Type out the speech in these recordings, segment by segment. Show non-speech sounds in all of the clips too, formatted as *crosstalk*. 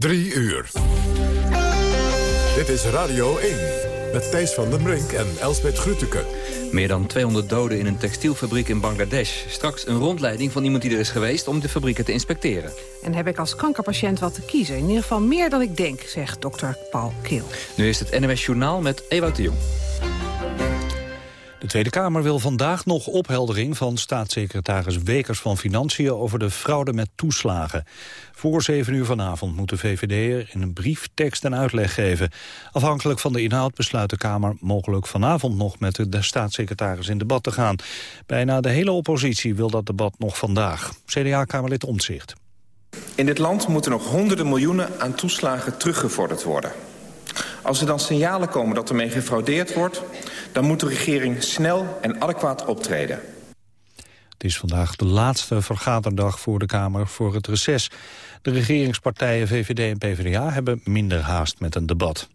Drie uur. Dit is Radio 1 met Thijs van den Brink en Elsbeth Grütke. Meer dan 200 doden in een textielfabriek in Bangladesh. Straks een rondleiding van iemand die er is geweest om de fabrieken te inspecteren. En heb ik als kankerpatiënt wat te kiezen. In ieder geval meer dan ik denk, zegt dokter Paul Keel. Nu is het NWS Journaal met Ewout de Jong. De Tweede Kamer wil vandaag nog opheldering van staatssecretaris Wekers van Financiën over de fraude met toeslagen. Voor 7 uur vanavond moet de VVD in een brief tekst en uitleg geven. Afhankelijk van de inhoud besluit de Kamer mogelijk vanavond nog met de staatssecretaris in debat te gaan. Bijna de hele oppositie wil dat debat nog vandaag. CDA-Kamerlid Omtzigt. In dit land moeten nog honderden miljoenen aan toeslagen teruggevorderd worden. Als er dan signalen komen dat ermee gefraudeerd wordt... dan moet de regering snel en adequaat optreden. Het is vandaag de laatste vergaderdag voor de Kamer voor het reces. De regeringspartijen VVD en PvdA hebben minder haast met een debat.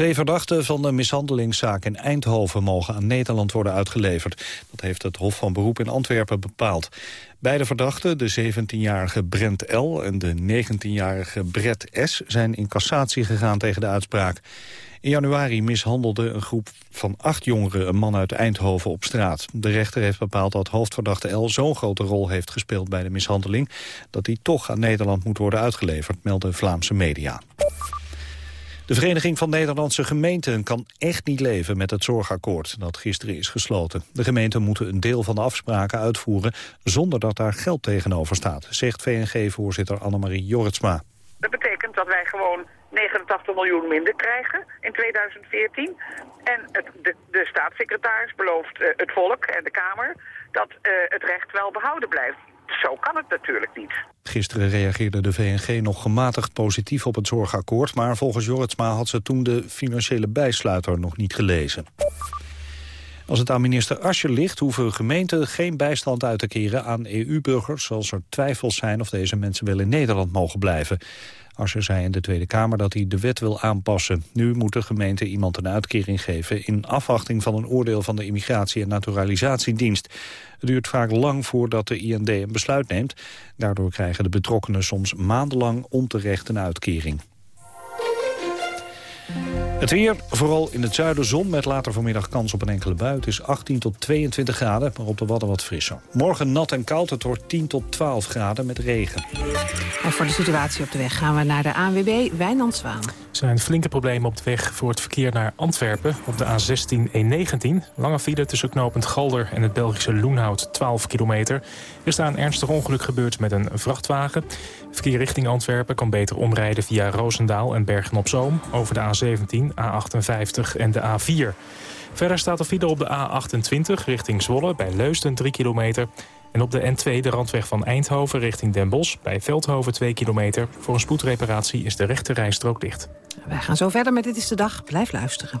Twee verdachten van de mishandelingszaak in Eindhoven mogen aan Nederland worden uitgeleverd. Dat heeft het Hof van Beroep in Antwerpen bepaald. Beide verdachten, de 17-jarige Brent L. en de 19-jarige Brett S. zijn in cassatie gegaan tegen de uitspraak. In januari mishandelde een groep van acht jongeren een man uit Eindhoven op straat. De rechter heeft bepaald dat hoofdverdachte L zo'n grote rol heeft gespeeld bij de mishandeling... dat hij toch aan Nederland moet worden uitgeleverd, melden Vlaamse media. De Vereniging van Nederlandse Gemeenten kan echt niet leven met het zorgakkoord dat gisteren is gesloten. De gemeenten moeten een deel van de afspraken uitvoeren zonder dat daar geld tegenover staat, zegt VNG-voorzitter Annemarie Jorritsma. Dat betekent dat wij gewoon 89 miljoen minder krijgen in 2014. En het, de, staatssecretaris belooft uh, het volk en de Kamer dat uh, het recht wel behouden blijft zo kan het natuurlijk niet. Gisteren reageerde de VNG nog gematigd positief op het zorgakkoord... maar volgens Jorritsma had ze toen de financiële bijsluiter nog niet gelezen. Als het aan minister Ascher ligt, hoeven gemeenten geen bijstand uit te keren aan EU-burgers als er twijfels zijn of deze mensen wel in Nederland mogen blijven. Asscher zei in de Tweede Kamer dat hij de wet wil aanpassen. Nu moet de gemeente iemand een uitkering geven... in afwachting van een oordeel van de Immigratie- en Naturalisatiedienst. Het duurt vaak lang voordat de IND een besluit neemt. Daardoor krijgen de betrokkenen soms maandenlang onterecht een uitkering. Het weer, vooral in het zuiden zon met later vanmiddag kans op een enkele bui. Het is 18 tot 22 graden, maar op de Wadden wat frisser. Morgen nat en koud, het wordt 10 tot 12 graden met regen. En voor de situatie op de weg gaan we naar de ANWB Wijnand Zwaan. Er zijn flinke problemen op de weg voor het verkeer naar Antwerpen op de A16-E19. Lange file tussen knooppunt Galder en het Belgische Loenhout, 12 kilometer. Er is daar een ernstig ongeluk gebeurd met een vrachtwagen. Verkeer richting Antwerpen kan beter omrijden via Roosendaal en Bergen-op-Zoom... over de A17, A58 en de A4. Verder staat er file op de A28 richting Zwolle bij Leusden 3 kilometer... En op de N2 de randweg van Eindhoven richting Den Bosch... bij Veldhoven 2 kilometer. Voor een spoedreparatie is de rechte rijstrook dicht. Wij gaan zo verder met Dit is de Dag. Blijf luisteren.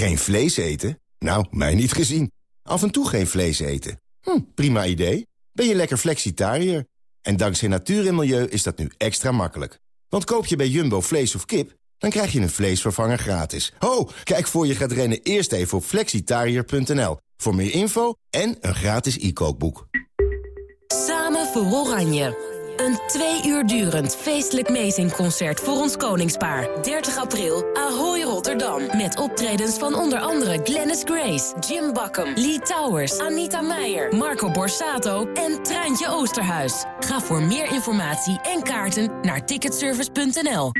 Geen vlees eten? Nou, mij niet gezien. Af en toe geen vlees eten. Hm, prima idee. Ben je lekker flexitariër? En dankzij natuur en milieu is dat nu extra makkelijk. Want koop je bij Jumbo vlees of kip, dan krijg je een vleesvervanger gratis. Ho, kijk voor je gaat rennen eerst even op flexitariër.nl. Voor meer info en een gratis e-kookboek. Samen voor Oranje. Een twee uur durend feestelijk meezingconcert voor ons koningspaar. 30 april, Ahoy Rotterdam. Met optredens van onder andere Glennis Grace, Jim Bakken, Lee Towers, Anita Meijer, Marco Borsato en Treintje Oosterhuis. Ga voor meer informatie en kaarten naar ticketservice.nl.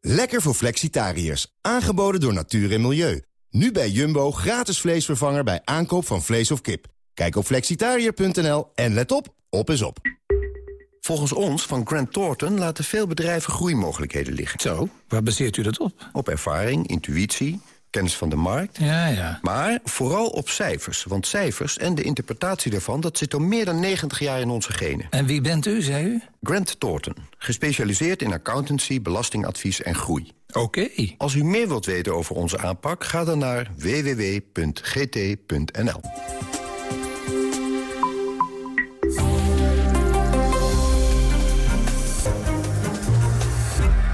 Lekker voor flexitariërs. Aangeboden door Natuur en Milieu. Nu bij Jumbo gratis vleesvervanger bij aankoop van vlees of kip. Kijk op flexitariër.nl en let op, op is op. Volgens ons van Grant Thornton laten veel bedrijven groeimogelijkheden liggen. Zo, waar baseert u dat op? Op ervaring, intuïtie, kennis van de markt. Ja, ja. Maar vooral op cijfers. Want cijfers en de interpretatie daarvan... dat zit al meer dan 90 jaar in onze genen. En wie bent u, zei u? Grant Thornton. Gespecialiseerd in accountancy, belastingadvies en groei. Oké. Als u meer wilt weten over onze aanpak... ga dan naar www.gt.nl.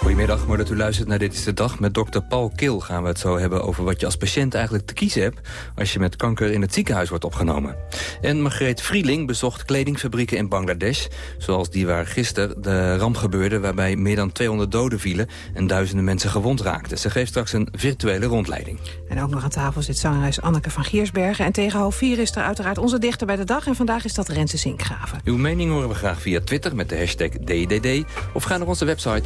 Goedemiddag, mooi dat u luistert naar Dit is de Dag. Met dokter Paul Kil gaan we het zo hebben over wat je als patiënt eigenlijk te kiezen hebt... als je met kanker in het ziekenhuis wordt opgenomen. En Margreet Vrieling bezocht kledingfabrieken in Bangladesh... zoals die waar gisteren de ramp gebeurde... waarbij meer dan 200 doden vielen en duizenden mensen gewond raakten. Ze geeft straks een virtuele rondleiding. En ook nog aan tafel zit zangeres Anneke van Giersbergen. En tegen half vier is er uiteraard onze dichter bij de dag. En vandaag is dat Renze Zinkgraven. Uw mening horen we graag via Twitter met de hashtag DDD... of ga naar onze website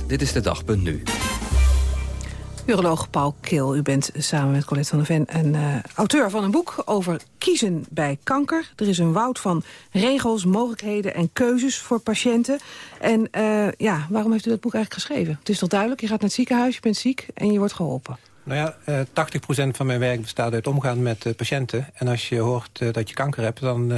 Uroloog Paul Kil, u bent samen met Colette van der Ven... een uh, auteur van een boek over kiezen bij kanker. Er is een woud van regels, mogelijkheden en keuzes voor patiënten. En uh, ja, waarom heeft u dat boek eigenlijk geschreven? Het is toch duidelijk, je gaat naar het ziekenhuis, je bent ziek en je wordt geholpen. Nou ja, uh, 80% van mijn werk bestaat uit omgaan met patiënten. En als je hoort dat je kanker hebt, dan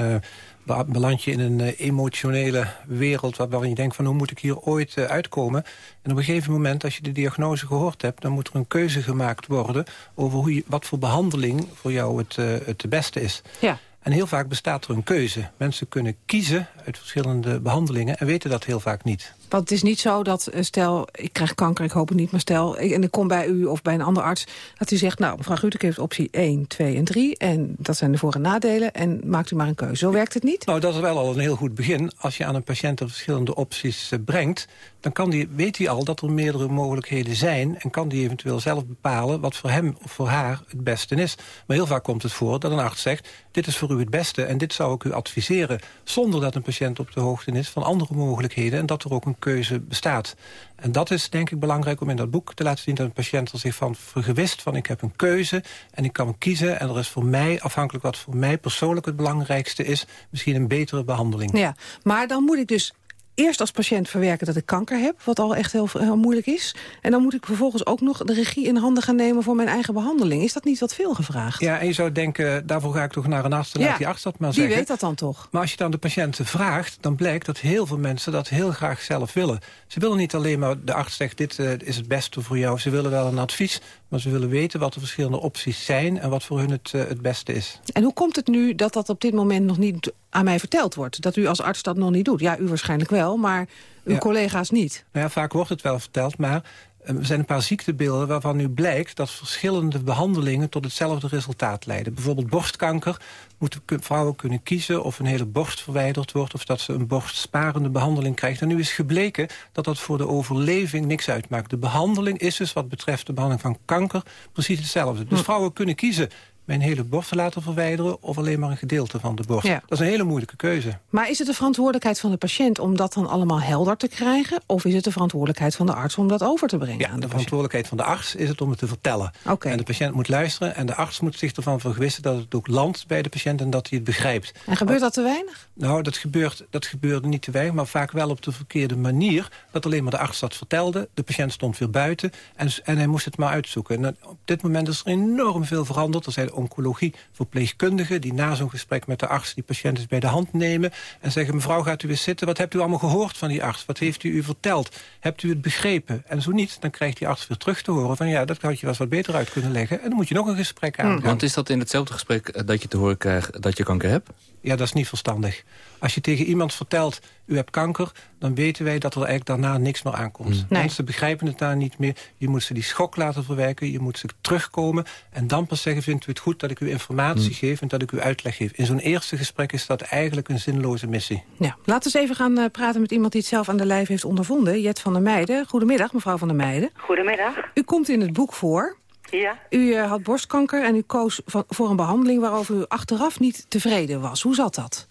beland je in een uh, emotionele wereld... waarin je denkt van hoe moet ik hier ooit uh, uitkomen. En op een gegeven moment, als je de diagnose gehoord hebt... dan moet er een keuze gemaakt worden over hoe je, wat voor behandeling voor jou het, uh, het beste is. Ja. En heel vaak bestaat er een keuze. Mensen kunnen kiezen uit verschillende behandelingen... en weten dat heel vaak niet. Want het is niet zo dat, stel, ik krijg kanker, ik hoop het niet... maar stel, ik, en ik kom bij u of bij een ander arts... dat u zegt, nou, mevrouw Gutek heeft optie 1, 2 en 3... en dat zijn de voor- en nadelen, en maakt u maar een keuze. Zo werkt het niet? Nou, dat is wel al een heel goed begin. Als je aan een patiënt er verschillende opties uh, brengt... dan kan die, weet hij al dat er meerdere mogelijkheden zijn... en kan die eventueel zelf bepalen wat voor hem of voor haar het beste is. Maar heel vaak komt het voor dat een arts zegt... dit is voor u het beste en dit zou ik u adviseren... zonder dat een patiënt op de hoogte is van andere mogelijkheden... en dat er ook een keuze bestaat. En dat is denk ik belangrijk om in dat boek te laten zien... dat een patiënt er zich van vergewist van ik heb een keuze... en ik kan kiezen en er is voor mij, afhankelijk wat voor mij persoonlijk het belangrijkste is... misschien een betere behandeling. Ja, maar dan moet ik dus eerst als patiënt verwerken dat ik kanker heb... wat al echt heel, heel, moeilijk is. En dan moet ik vervolgens ook nog de regie in handen gaan nemen... voor mijn eigen behandeling. Is dat niet wat veel gevraagd? Ja, en je zou denken, daarvoor ga ik toch naar een arts... ja, laat die arts dat maar die zeggen. weet dat dan toch? Maar als je dan de patiënten vraagt... dan blijkt dat heel veel mensen dat heel graag zelf willen. Ze willen niet alleen maar, de arts zegt... dit uh, is het beste voor jou. Ze willen wel een advies... maar ze willen weten wat de verschillende opties zijn... en wat voor hun het, uh, het beste is. En hoe komt het nu dat dat op dit moment nog niet aan mij verteld wordt? Dat u als arts dat nog niet doet? Ja, u waarschijnlijk wel, maar uw ja. collega's niet. Nou ja, vaak wordt het wel verteld, maar er zijn een paar ziektebeelden waarvan nu blijkt dat verschillende behandelingen tot hetzelfde resultaat leiden. Bijvoorbeeld borstkanker moeten vrouwen kunnen kiezen of een hele borst verwijderd wordt... of dat ze een borstsparende behandeling krijgt. En nu is gebleken dat dat voor de overleving niks uitmaakt. De behandeling is dus wat betreft de behandeling van kanker precies hetzelfde. Dus hm. vrouwen kunnen kiezen mijn hele borst te laten verwijderen... of alleen maar een gedeelte van de borst. Ja. Dat is een hele moeilijke keuze. Maar is het de verantwoordelijkheid van de patiënt om dat dan allemaal helder te krijgen? Of is het de verantwoordelijkheid van de arts om dat over te brengen ja, aan de, de verantwoordelijkheid van de arts is het om het te vertellen. Okay. En de patiënt moet luisteren en de arts moet zich ervan vergewissen... dat het ook landt bij de patiënt en dat hij het begrijpt. En gebeurt dat te weinig? Nou, dat, gebeurt, dat gebeurde niet te weinig, maar vaak wel op de verkeerde manier. Dat alleen maar de arts dat vertelde, de patiënt stond weer buiten... en, en hij moest het maar uitzoeken. En op dit moment is er enorm veel veranderd. Er zijn oncologie verpleegkundigen die na zo'n gesprek met de arts... die patiënt eens bij de hand nemen en zeggen... mevrouw, gaat u eens zitten, wat hebt u allemaal gehoord van die arts? Wat heeft u u verteld? Hebt u het begrepen? En zo niet, dan krijgt die arts weer terug te horen... van ja, dat had je wel eens wat beter uit kunnen leggen. En dan moet je nog een gesprek aangaan. Want is dat in hetzelfde gesprek dat je te horen krijgt dat je kanker hebt? Ja, dat is niet verstandig. Als je tegen iemand vertelt, u hebt kanker... dan weten wij dat er eigenlijk daarna niks meer aankomt. Nee. Mensen begrijpen het daar niet meer. Je moet ze die schok laten verwerken, je moet ze terugkomen... en dan pas zeggen, vindt u het goed dat ik u informatie geef... en dat ik u uitleg geef. In zo'n eerste gesprek is dat eigenlijk een zinloze missie. Ja, laten we eens even gaan uh, praten met iemand die het zelf aan de lijf heeft ondervonden. Jet van der Meijden. Goedemiddag, mevrouw van der Meijden. Goedemiddag. U komt in het boek voor... Ja. U uh, had borstkanker en u koos van, voor een behandeling waarover u achteraf niet tevreden was. Hoe zat dat?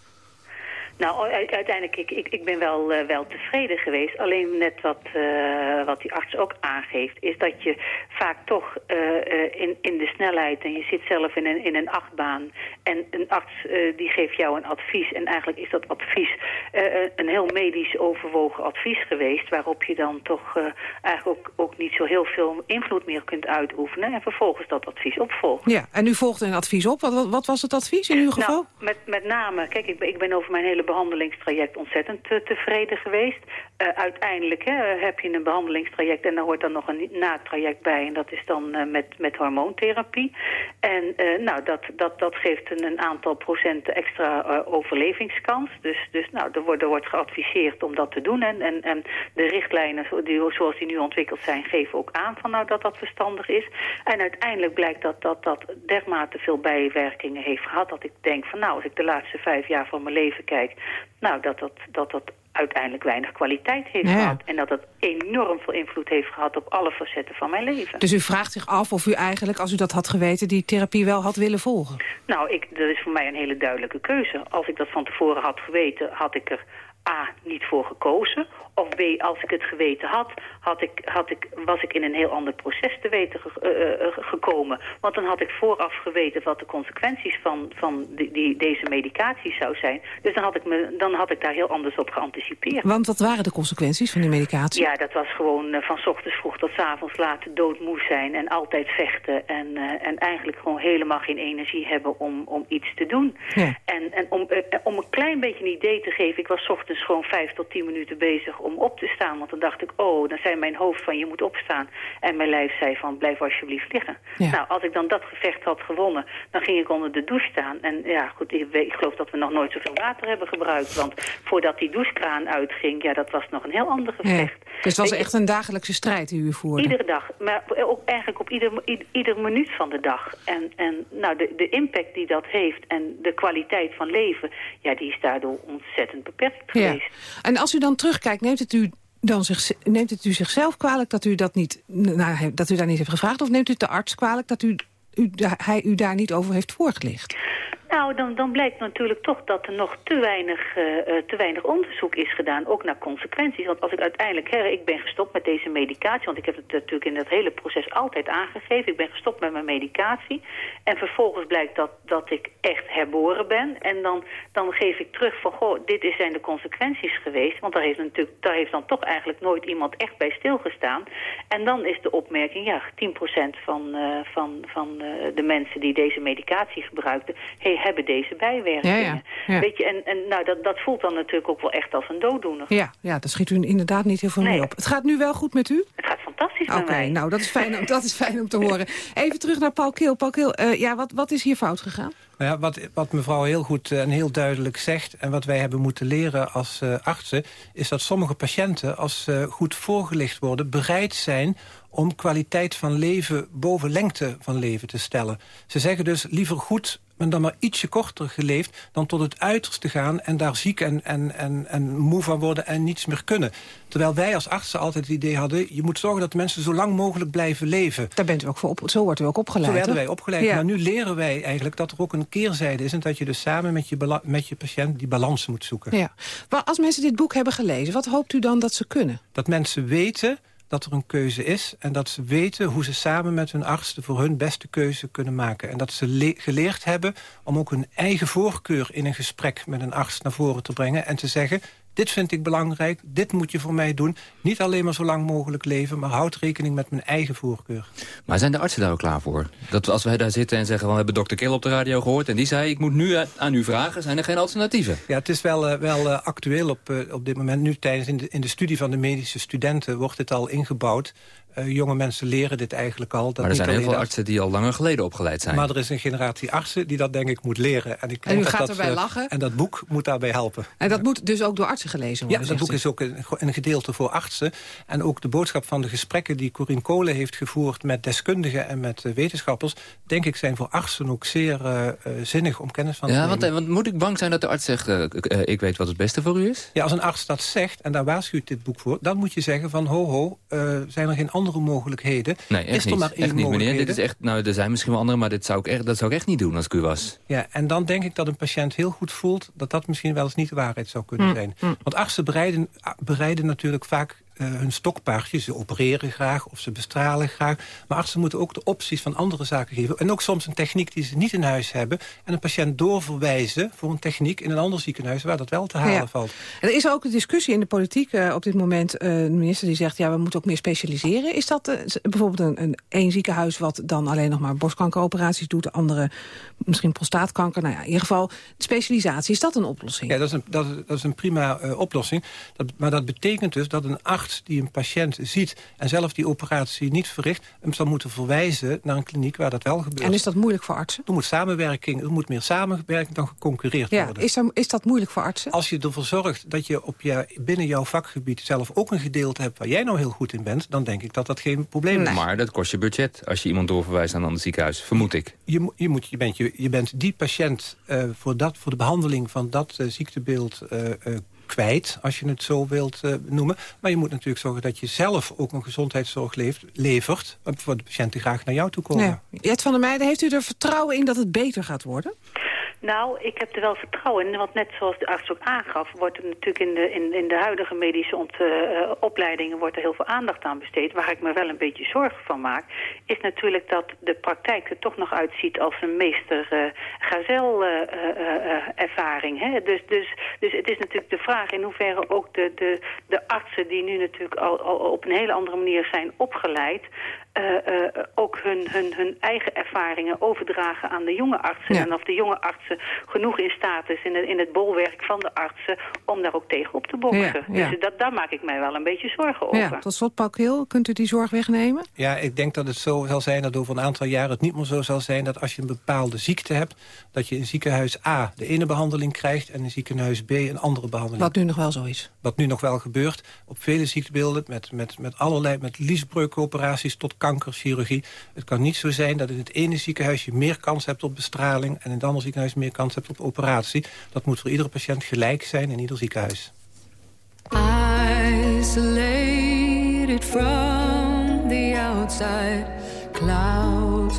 Nou, uiteindelijk, ik, ik, ik ben wel, uh, wel tevreden geweest. Alleen net wat, uh, wat die arts ook aangeeft... is dat je vaak toch uh, in, in de snelheid... en je zit zelf in een, in een achtbaan... en een arts die geeft jou een advies... en eigenlijk is dat advies een heel medisch overwogen advies geweest... waarop je dan toch eigenlijk ook, ook niet zo heel veel invloed meer kunt uitoefenen... en vervolgens dat advies opvolgt. Ja, en u volgde een advies op. Wat, wat, was het advies in uw geval? Nou, met, met name, kijk, ik ben, ik ben over mijn hele behandelingstraject ontzettend te, tevreden geweest. Uh, uiteindelijk hè, heb je een behandelingstraject en daar hoort dan nog een na-traject bij. En dat is dan uh, met, met hormoontherapie. En uh, nou, dat, dat, dat geeft een, een aantal procenten extra overlevingskans. Dus, dus nou, er, wordt, wordt geadviseerd om dat te doen. En, en, en de richtlijnen zoals die nu ontwikkeld zijn geven ook aan van, nou, dat dat verstandig is. En uiteindelijk blijkt dat dat, dat dermate veel bijwerkingen heeft gehad... dat ik denk van nou, als ik de laatste vijf jaar van mijn leven kijk... nou, dat dat, dat, dat uiteindelijk weinig kwaliteit heeft gehad. En dat dat enorm veel invloed heeft gehad op alle facetten van mijn leven. Dus u vraagt zich af of u eigenlijk, als u dat had geweten... die therapie wel had willen volgen? Nou, ik, dat is voor mij een hele duidelijke keuze. Als ik dat van tevoren had geweten, had ik er A, niet voor gekozen. Of B, als ik het geweten had, had ik, had ik, was ik in een heel ander proces te weten uh, gekomen. Want dan had ik vooraf geweten wat de consequenties van, van die, die, deze medicatie zou zijn. Dus dan had, ik me, dan had ik daar heel anders op geanticipeerd. Want wat waren de consequenties van die medicatie? Ja, dat was gewoon uh, van ochtends vroeg tot avonds laat doodmoe zijn en altijd vechten. En, en eigenlijk gewoon helemaal geen energie hebben om, om iets te doen. Ja. En, en om, om een klein beetje een idee te geven, ik was ochtends gewoon vijf tot tien minuten bezig om op te staan. Want dan dacht ik, oh, dan zei mijn hoofd van je moet opstaan. En mijn lijf zei van blijf alsjeblieft liggen. Nou, als ik dan dat gevecht had gewonnen, dan ging ik onder de douche staan. En ja, goed, ik, ik geloof dat we nog nooit zoveel water hebben gebruikt. Want voordat die douchekraan uitging, ja, dat was nog een heel ander gevecht. Ja. Dus het was echt een dagelijkse strijd die u voerde? Iedere dag, maar ook eigenlijk op ieder, ieder, ieder minuut van de dag. En, en nou, de, de impact die dat heeft en de kwaliteit van leven, ja, die is daardoor ontzettend beperkt geweest. En als u dan terugkijkt, neemt het u dan zich, neemt het u zichzelf kwalijk dat u, dat, niet, nou, dat u daar niet heeft gevraagd? Of neemt u de arts kwalijk dat u, u, hij u daar niet over heeft voorgelicht? Nou, dan, dan blijkt natuurlijk toch dat er nog te weinig, uh, te weinig onderzoek is gedaan, ook naar consequenties. Want als ik uiteindelijk, hè, ik ben gestopt met deze medicatie, want ik heb het natuurlijk in dat hele proces altijd aangegeven. Ik ben gestopt met mijn medicatie. En vervolgens blijkt dat, dat ik echt herboren ben. En dan, dan geef ik terug van, goh, dit zijn de consequenties geweest. Want daar heeft, natuurlijk, daar heeft dan toch eigenlijk nooit iemand echt bij stilgestaan. En dan is de opmerking, ja, 10% van, uh, van, van de mensen die deze medicatie gebruikten, hey, hebben deze bijwerkingen. Ja, ja, Weet je, en, en nou, dat, dat voelt dan natuurlijk ook wel echt als een dooddoener. Ja, ja dat schiet u inderdaad niet heel veel mee op. Het gaat nu wel goed met u? Het gaat fantastisch met mij. Oké, nou, dat is, fijn, dat is fijn om te horen. *laughs* Even terug naar Paul Keel. Paul Keel, uh, ja, wat, wat is hier fout gegaan? Nou ja, wat, wat mevrouw heel goed en heel duidelijk zegt... en wat wij hebben moeten leren als uh, artsen... is dat sommige patiënten, als ze goed voorgelicht worden... bereid zijn om kwaliteit van leven boven lengte van leven te stellen. Ze zeggen dus liever goed men dan maar ietsje korter geleefd... dan tot het uiterste gaan en daar ziek en, en, en, en moe van worden en niets meer kunnen. Terwijl wij als artsen altijd het idee hadden... je moet zorgen dat mensen zo lang mogelijk blijven leven. Daar bent u ook voor op, zo wordt u ook opgeleid. Zo werden wij opgeleid. Maar nu leren wij eigenlijk dat er ook een keerzijde is... en dat je dus samen met je, met je patiënt die balans moet zoeken. Ja. Maar als mensen dit boek hebben gelezen, wat hoopt u dan dat ze kunnen? Dat mensen weten dat er een keuze is... en dat ze weten hoe ze samen met hun arts de voor hun beste keuze kunnen maken. En dat ze geleerd hebben om ook hun eigen voorkeur in een gesprek met een arts naar voren te brengen... en te zeggen, dit vind ik belangrijk, dit moet je voor mij doen. Niet alleen maar zo lang mogelijk leven, maar houd rekening met mijn eigen voorkeur. Maar zijn de artsen daar ook klaar voor? Dat als wij daar zitten en zeggen, we hebben dokter Kill op de radio gehoord... en die zei, ik moet nu aan u vragen, zijn er geen alternatieven? Ja, het is wel, uh, wel uh, actueel op, uh, op dit moment. Nu tijdens in de, in de studie van de medische studenten wordt dit al ingebouwd. Uh, jonge mensen leren dit eigenlijk al. Dat maar er zijn heel veel artsen die al langer geleden opgeleid zijn. Maar er is een generatie artsen die dat denk ik moet leren. En, ik en u gaat dat, erbij uh, lachen? En dat boek moet daarbij helpen. En dat moet dus ook door artsen gelezen worden? Ja, dat boek is ook een, een, gedeelte voor artsen. En ook de boodschap van de gesprekken die Corine Kolen heeft gevoerd... met deskundigen en met uh, wetenschappers... denk ik zijn voor artsen ook zeer zinnig om kennis van ja, te nemen. Want, want moet ik bang zijn dat de arts zegt... ik weet wat het beste voor u is? Ja, als een arts dat zegt, en daar waarschuwt dit boek voor... dan moet je zeggen van ho ho, zijn er geen andere andere mogelijkheden? Nee, echt is er niet. maar één echt niet, meneer. Dit is echt, nou, er zijn misschien wel andere, maar dit zou ik echt, dat zou ik echt niet doen als ik u was. Ja, en dan denk ik dat een patiënt heel goed voelt... dat dat misschien wel eens niet de waarheid zou kunnen Mm, zijn. mm. Want artsen bereiden, bereiden natuurlijk vaak eh, hun stokpaardjes. Ze opereren graag of ze bestralen graag. Maar artsen moeten ook de opties van andere zaken geven. En ook soms een techniek die ze niet in huis hebben... en een patiënt doorverwijzen voor een techniek in een ander ziekenhuis... waar dat wel te halen Ja. valt. Er is ook een discussie in de politiek eh, op dit moment. eh, de minister die zegt, ja, we moeten ook meer specialiseren. Is dat bijvoorbeeld een, een één ziekenhuis... wat dan alleen nog maar borstkankeroperaties doet... de andere misschien prostaatkanker? Nou ja, in ieder geval specialisatie. Is dat een oplossing? Ja, dat is een, dat, is- dat is een prima oplossing. Dat, maar dat betekent dus dat een arts die een patiënt ziet... en zelf die operatie niet verricht... hem zal moeten verwijzen naar een kliniek waar dat wel gebeurt. En is dat moeilijk voor artsen? Er moet samenwerking, er moet meer samenwerking dan geconcurreerd Ja, worden. is, er, is dat moeilijk voor artsen? Als je ervoor zorgt dat je op je, binnen jouw vakgebied zelf ook een gedeelte hebt waar jij nou heel goed in bent, dan denk ik dat dat geen probleem is. Maar dat kost je budget als je iemand doorverwijst naar een ander ziekenhuis, vermoed ik. Je, je, moet, je, bent, je, je bent die patiënt eh, voor, dat, voor de behandeling van dat eh, ziektebeeld eh, eh, kwijt, als je het zo wilt eh, noemen. Maar je moet natuurlijk zorgen dat je zelf ook een gezondheidszorg leeft, levert... voor de patiënten graag naar jou toe komen. Ja. Van der Meijden, heeft u er vertrouwen in dat het beter gaat worden? Nou, ik heb er wel vertrouwen in. Want net zoals de arts ook aangaf... wordt er natuurlijk in de, in, in de huidige medische ont, eh, eh, opleidingen... wordt er heel veel aandacht aan besteed. Waar ik me wel een beetje zorgen van maak... is natuurlijk dat de praktijk er toch nog uitziet... als een meester uh, gazel-ervaring. Uh, dus, dus, dus het is natuurlijk de vraag in hoeverre ook de, de, de artsen... die nu natuurlijk al, al op een hele andere manier zijn opgeleid... Uh, uh, ook hun, hun, hun eigen ervaringen overdragen aan de jonge artsen. Ja. En of de jonge artsen genoeg in staat is in het, in het bolwerk van de artsen... om daar ook tegen op te boksen. Ja, ja. Dus dat, daar maak ik mij wel een beetje zorgen over. Ja, tot slot, Paul Keel, kunt u die zorg wegnemen? Ja, ik denk dat het zo zal zijn dat over een aantal jaren het niet meer zo zal zijn... dat als je een bepaalde ziekte hebt, dat je in ziekenhuis A de ene behandeling krijgt... en in ziekenhuis B een andere behandeling. Wat nu nog wel zo is. Wat nu nog wel gebeurt op vele ziektebeelden... met, met, met allerlei, met liesbreukoperaties tot kankerchirurgie. Het kan niet zo zijn dat in het ene ziekenhuis je meer kans hebt op bestraling... en in het andere ziekenhuis meer kans hebt op operatie. Dat moet voor iedere patiënt gelijk zijn in ieder ziekenhuis. From the outside, clouds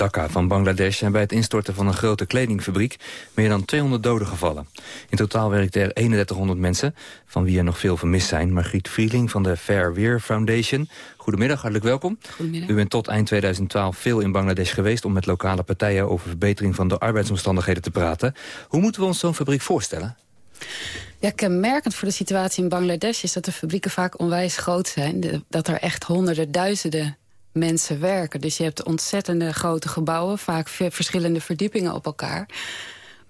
Dhaka van Bangladesh zijn bij het instorten van een grote kledingfabriek meer dan 200 doden gevallen. In totaal werkten er 3100 mensen, van wie er nog veel vermist zijn. Margriet Vrieling van de Fair Wear Foundation. Goedemiddag, hartelijk welkom. Goedemiddag. U bent tot eind 2012 veel in Bangladesh geweest om met lokale partijen over verbetering van de arbeidsomstandigheden te praten. Hoe moeten we ons zo'n fabriek voorstellen? Ja, kenmerkend voor de situatie in Bangladesh is dat de fabrieken vaak onwijs groot zijn. De- dat er echt honderden, duizenden mensen werken. Dus je hebt ontzettende grote gebouwen, vaak ve- verschillende verdiepingen op elkaar.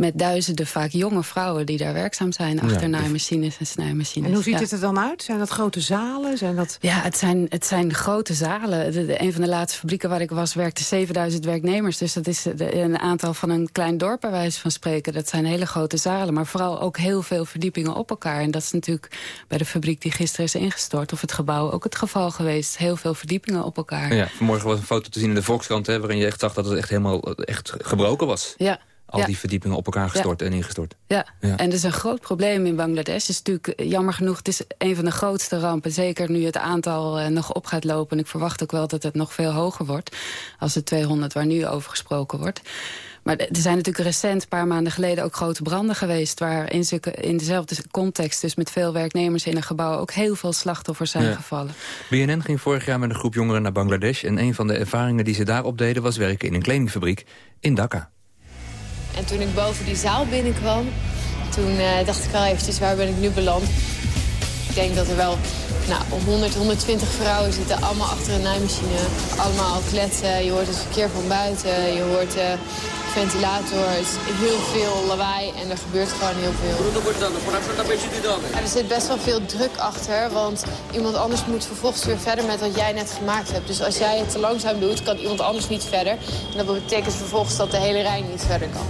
Met duizenden, vaak jonge vrouwen die daar werkzaam zijn... achter Ja. naaimachines en snijmachines. En hoe ziet Ja. het er dan uit? Zijn dat grote zalen? Zijn dat... Ja, het zijn, het zijn grote zalen. De, de- een van de laatste fabrieken waar ik was, werkte 7000 werknemers. Dus dat is de- een aantal van een klein dorp, bij wijze van spreken. Dat zijn hele grote zalen, maar vooral ook heel veel verdiepingen op elkaar. En dat is natuurlijk bij de fabriek die gisteren is ingestort... of het gebouw ook het geval geweest. Heel veel verdiepingen op elkaar. Ja, vanmorgen was een foto te zien in de Volkskrant... Hè, waarin je echt zag dat het echt helemaal eh, echt gebroken was. Ja. Al ja. die verdiepingen op elkaar gestort en ingestort. Ja. Ja. en dat is een groot probleem in Bangladesh. Het is natuurlijk eh, jammer genoeg, het is een van de grootste rampen. Zeker nu het aantal eh, nog op gaat lopen. En ik verwacht ook wel dat het nog veel hoger wordt. Als de 200 waar nu over gesproken wordt. Maar er zijn natuurlijk recent, een paar maanden geleden... ook grote branden geweest... waar in, in dezelfde context, dus met veel werknemers in een gebouw... ook heel veel slachtoffers zijn Ja. gevallen. BNN ging vorig jaar met een groep jongeren naar Bangladesh... en een van de ervaringen die ze daar opdeden was werken in een kledingfabriek in Dhaka. En toen ik boven die zaal binnenkwam, toen eh, dacht ik al eventjes, waar ben ik nu beland? Ik denk dat er wel nou, 100, 120 vrouwen zitten, allemaal achter een naaimachine. Allemaal kletsen, je hoort het verkeer van buiten, je hoort eh ventilator. Het is heel veel lawaai en er gebeurt gewoon heel veel. Ja, er zit best wel veel druk achter, want iemand anders moet vervolgens weer verder met wat jij net gemaakt hebt. Dus als jij het te langzaam doet, kan iemand anders niet verder. En dat betekent vervolgens dat de hele rij niet verder kan.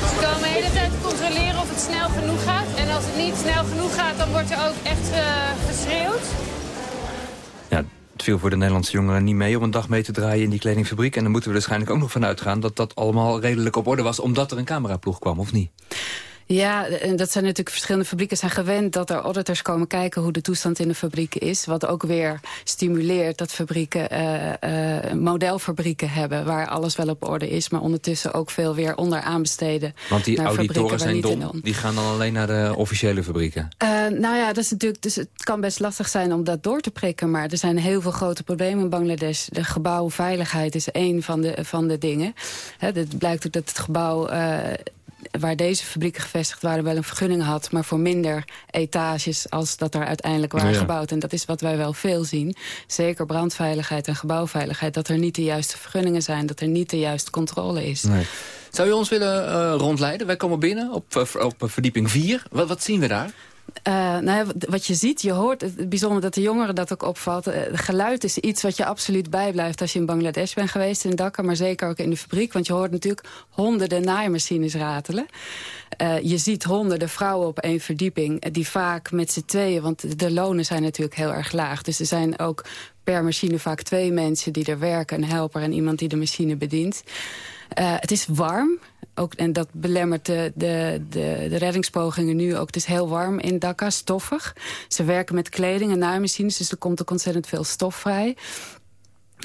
We komen de hele tijd controleren of het snel genoeg gaat. En als het niet snel genoeg gaat, dan wordt er ook echt eh, geschreeuwd. Het viel voor de Nederlandse jongeren niet mee om een dag mee te draaien in die kledingfabriek. En dan moeten we waarschijnlijk ook nog van uitgaan dat dat allemaal redelijk op orde was... omdat er een cameraploeg kwam, of niet? Ja, en dat zijn natuurlijk verschillende fabrieken zijn gewend... dat er auditors komen kijken hoe de toestand in de fabrieken is. Wat ook weer stimuleert dat fabrieken eh, eh, modelfabrieken hebben... waar alles wel op orde is, maar ondertussen ook veel weer onderaan besteden. Want die auditoren zijn dom, om. die gaan dan alleen naar de officiële fabrieken. Eh, nou ja, dat is natuurlijk, dus het kan best lastig zijn om dat door te prikken. Maar er zijn heel veel grote problemen in Bangladesh. De gebouwveiligheid is één van de, van de dingen. Hè, het blijkt ook dat het gebouw... eh, waar deze fabrieken gevestigd waren wel een vergunning had... maar voor minder etages als dat er uiteindelijk waren Ja. gebouwd. En dat is wat wij wel veel zien. Zeker brandveiligheid en gebouwveiligheid. Dat er niet de juiste vergunningen zijn. Dat er niet de juiste controle is. Nee. Zou je ons willen eh, rondleiden? Wij komen binnen op, eh, op verdieping 4. Wat, wat zien we daar? Eh, nou wat- je ziet, je hoort, het bijzonder dat de jongeren dat ook opvalt. eh, geluid is iets wat je absoluut bijblijft als je in Bangladesh bent geweest, in Dhaka, maar zeker ook in de fabriek. Want je hoort natuurlijk honderden naaimachines ratelen. Eh, je ziet honderden vrouwen op één verdieping, die vaak met z'n tweeën, want de lonen zijn natuurlijk heel erg laag. Dus er zijn ook per machine vaak twee mensen die er werken, een helper en iemand die de machine bedient. Het is warm. Ook, en dat belemmert de, de, de, reddingspogingen nu ook. Het is heel warm in Dhaka, stoffig. Ze werken met kleding en naaimachines, dus er komt ook ontzettend veel stof vrij.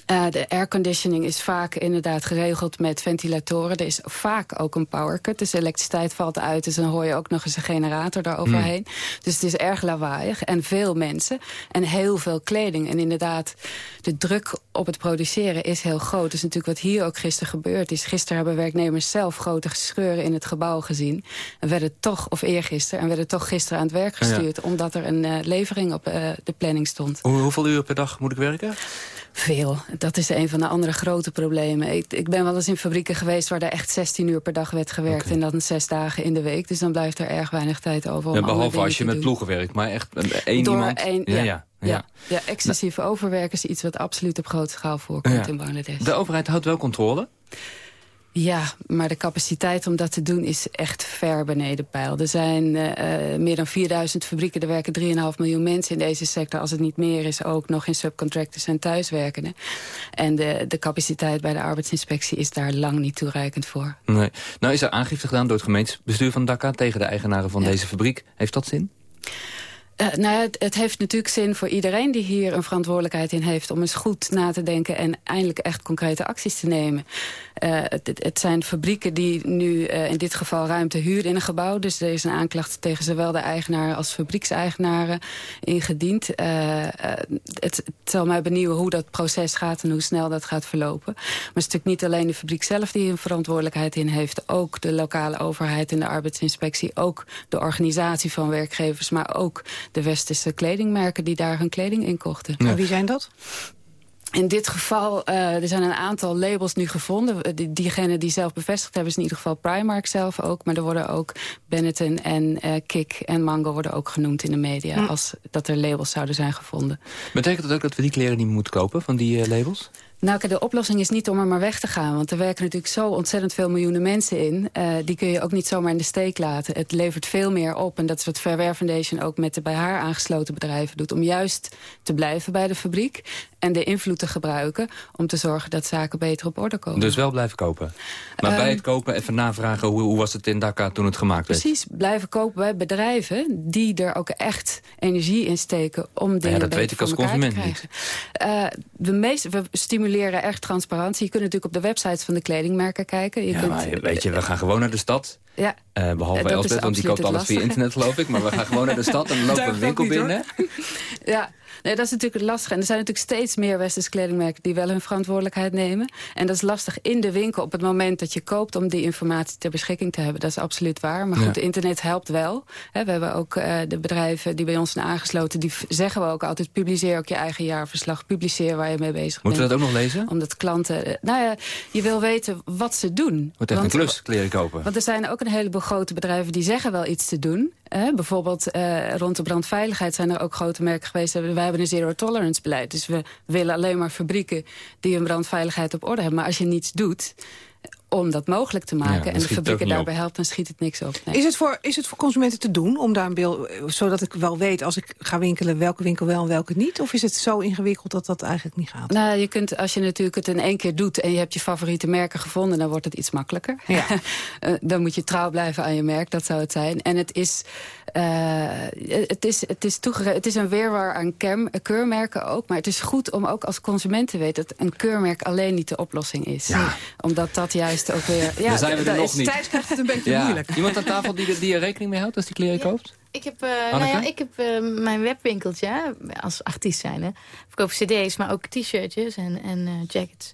Eh, de airconditioning is vaak inderdaad geregeld met ventilatoren. Er is vaak ook een powercut, dus de elektriciteit valt uit... dus dan hoor je ook nog eens een generator daaroverheen. Dus het is erg lawaaiig en veel mensen en heel veel kleding. En inderdaad, de druk op het produceren is heel groot. Dus natuurlijk wat hier ook gisteren gebeurd is. Gisteren hebben werknemers zelf grote scheuren in het gebouw gezien. En werden toch, of eergisteren, en werden toch gisteren aan het werk Ja. gestuurd... omdat er een eh, levering op eh, de planning stond. Hoe, hoeveel uur per dag moet ik werken? Veel. Dat is een van de andere grote problemen. Ik, ik ben wel eens in fabrieken geweest waar er echt 16 uur per dag werd gewerkt. En dan zes dagen in de week. Dus dan blijft er erg weinig tijd over om Ja, behalve als je met ploegen werkt, maar echt eh, één Door iemand. één- ja, ja, ja, ja. Excessief overwerken is iets wat absoluut op grote schaal voorkomt Ja. in Bangladesh. De overheid houdt wel controle. Ja, maar de capaciteit om dat te doen is echt ver beneden peil. Er zijn eh, eh, meer dan 4000 fabrieken, er werken 3,5 miljoen mensen in deze sector. Als het niet meer is, ook nog in subcontractors en thuiswerkenden. En de, de capaciteit bij de arbeidsinspectie is daar lang niet toereikend voor. Nee. Nou is er aangifte gedaan door het gemeentebestuur van Dhaka... tegen de eigenaren van deze fabriek. Heeft dat zin? Uh, nou het, heeft natuurlijk zin voor iedereen die hier een verantwoordelijkheid in heeft... om eens goed na te denken en eindelijk echt concrete acties te nemen. Uh, het, het, zijn fabrieken die nu uh, in dit geval ruimte huren in een gebouw. Dus er is een aanklacht tegen zowel de eigenaar als fabriekseigenaren ingediend. Het, het, zal mij benieuwen hoe dat proces gaat en hoe snel dat gaat verlopen. Maar het is natuurlijk niet alleen de fabriek zelf die een verantwoordelijkheid in heeft. Ook de lokale overheid en de arbeidsinspectie. Ook de organisatie van werkgevers, maar ook de westerse kledingmerken die daar hun kleding in kochten. En wie zijn dat? In dit geval, uh, er zijn een aantal labels nu gevonden. Die, diegenen die zelf bevestigd hebben is in ieder geval Primark zelf ook. Maar er worden ook Benetton en uh, Kik en Mango worden ook genoemd in de media. Als dat er labels zouden zijn gevonden. Betekent dat ook dat we die kleren niet moeten kopen van die uh, labels? Nou, de oplossing is niet om er maar weg te gaan. Want er werken natuurlijk zo ontzettend veel miljoenen mensen in. Uh, die kun je ook niet zomaar in de steek laten. Het levert veel meer op. En dat is wat Fairware Foundation ook met de bij haar aangesloten bedrijven doet. Om juist te blijven bij de fabriek. En de invloed te gebruiken om te zorgen dat zaken beter op orde komen. Dus wel blijven kopen. Maar um, bij het kopen even navragen hoe, hoe was het in Dhaka toen het gemaakt werd? Precies, blijven kopen bij bedrijven die er ook echt energie in steken om dingen ja, dat weet ik als consument niet. Uh, we, stimuleren echt transparantie. Je kunt natuurlijk op de websites van de kledingmerken kijken. Je ja, kunt, maar weet je, we gaan gewoon naar de stad. Ja. Uh, behalve Elspeth, want die koopt alles via internet geloof ik. Maar we gaan gewoon naar de stad en dan *laughs* lopen we een winkel binnen. *laughs* ja, nee, dat is natuurlijk het lastige. En er zijn natuurlijk steeds meer westerse kledingmerken die wel hun verantwoordelijkheid nemen. En dat is lastig in de winkel op het moment dat je koopt om die informatie ter beschikking te hebben. Dat is absoluut waar. Maar goed, ja. internet helpt wel. We hebben ook uh, de bedrijven die bij ons zijn aangesloten, die zeggen we ook altijd, publiceer ook je eigen jaarverslag. Publiceer waar je mee bezig Moeten bent. we dat ook nog lezen? Omdat klanten, uh, nou ja, je wil weten wat ze doen. Wordt echt want, een klus, kleren kopen. Want er zijn ook een heleboel grote bedrijven die zeggen wel iets te doen. Eh, bijvoorbeeld uh, rond de brandveiligheid zijn er ook grote merken geweest. Wij hebben een zero tolerance beleid. Dus we willen alleen maar fabrieken die hun brandveiligheid op orde hebben. Maar als je niets doet om dat mogelijk te maken... Ja, en de fabrieken daarbij helpt, dan schiet het niks op. Nee. Is, het voor, is het voor consumenten te doen om daar een beeld... zodat ik wel weet als ik ga winkelen welke winkel wel en welke niet? Of is het zo ingewikkeld dat dat eigenlijk niet gaat? Nou, je kunt, als je natuurlijk het in één keer doet... en je hebt je favoriete merken gevonden, dan wordt het iets makkelijker. Ja. *laughs* dan moet je trouw blijven aan je merk, dat zou het zijn. En het is, uh, het is, het is, het is een weerwar aan keurmerken ook. Maar het is goed om ook als consument te weten... dat een keurmerk alleen niet de oplossing is. Ja. Omdat dat juist ook weer... Ja, Dan zijn we er nog is, niet. Thijs krijgt het een beetje ja. moeilijk. Iemand aan tafel die, die er rekening mee houdt als die kleren koopt? Ik heb, uh, nou ja, ik heb uh, mijn webwinkeltje, als artiest zijn. Hè. Verkoop cd's, maar ook t-shirtjes en, en uh, jackets.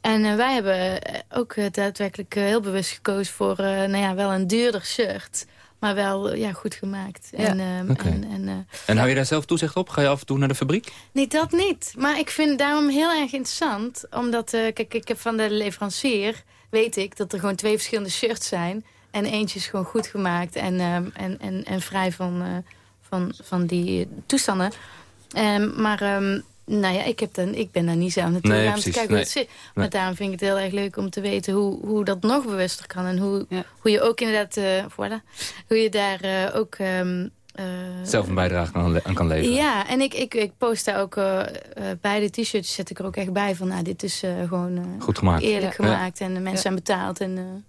En wij hebben ook daadwerkelijk heel bewust gekozen voor nou ja, wel een duurder shirt. Maar wel ja, goed gemaakt. Ja. En, okay. en, en, uh, en hou je daar zelf toezicht op? Ga je af en toe naar de fabriek? Nee, dat niet. Maar ik vind het daarom heel erg interessant. Omdat, uh, kijk, ik heb van de leverancier... weet ik dat er gewoon twee verschillende shirts zijn. En eentje is gewoon goed gemaakt. En, en, en, en vrij van, van, van die toestanden. Um, maar... Um, nou ja, ik, heb dan, ik ben daar niet zo aan het nee, te kijken hoe het zit. Maar nee. daarom vind ik het heel erg leuk om te weten hoe, hoe dat nog bewuster kan. En hoe, ja. hoe je ook inderdaad, uh, voilà, hoe je daar uh, ook... Um, uh, Zelf een bijdrage aan, aan kan leveren. Ja, en ik, ik, ik post daar ook bij de t-shirts zet ik er ook echt bij van... Nou, dit is gewoon Goed gemaakt. eerlijk ja. gemaakt en de mensen zijn betaald en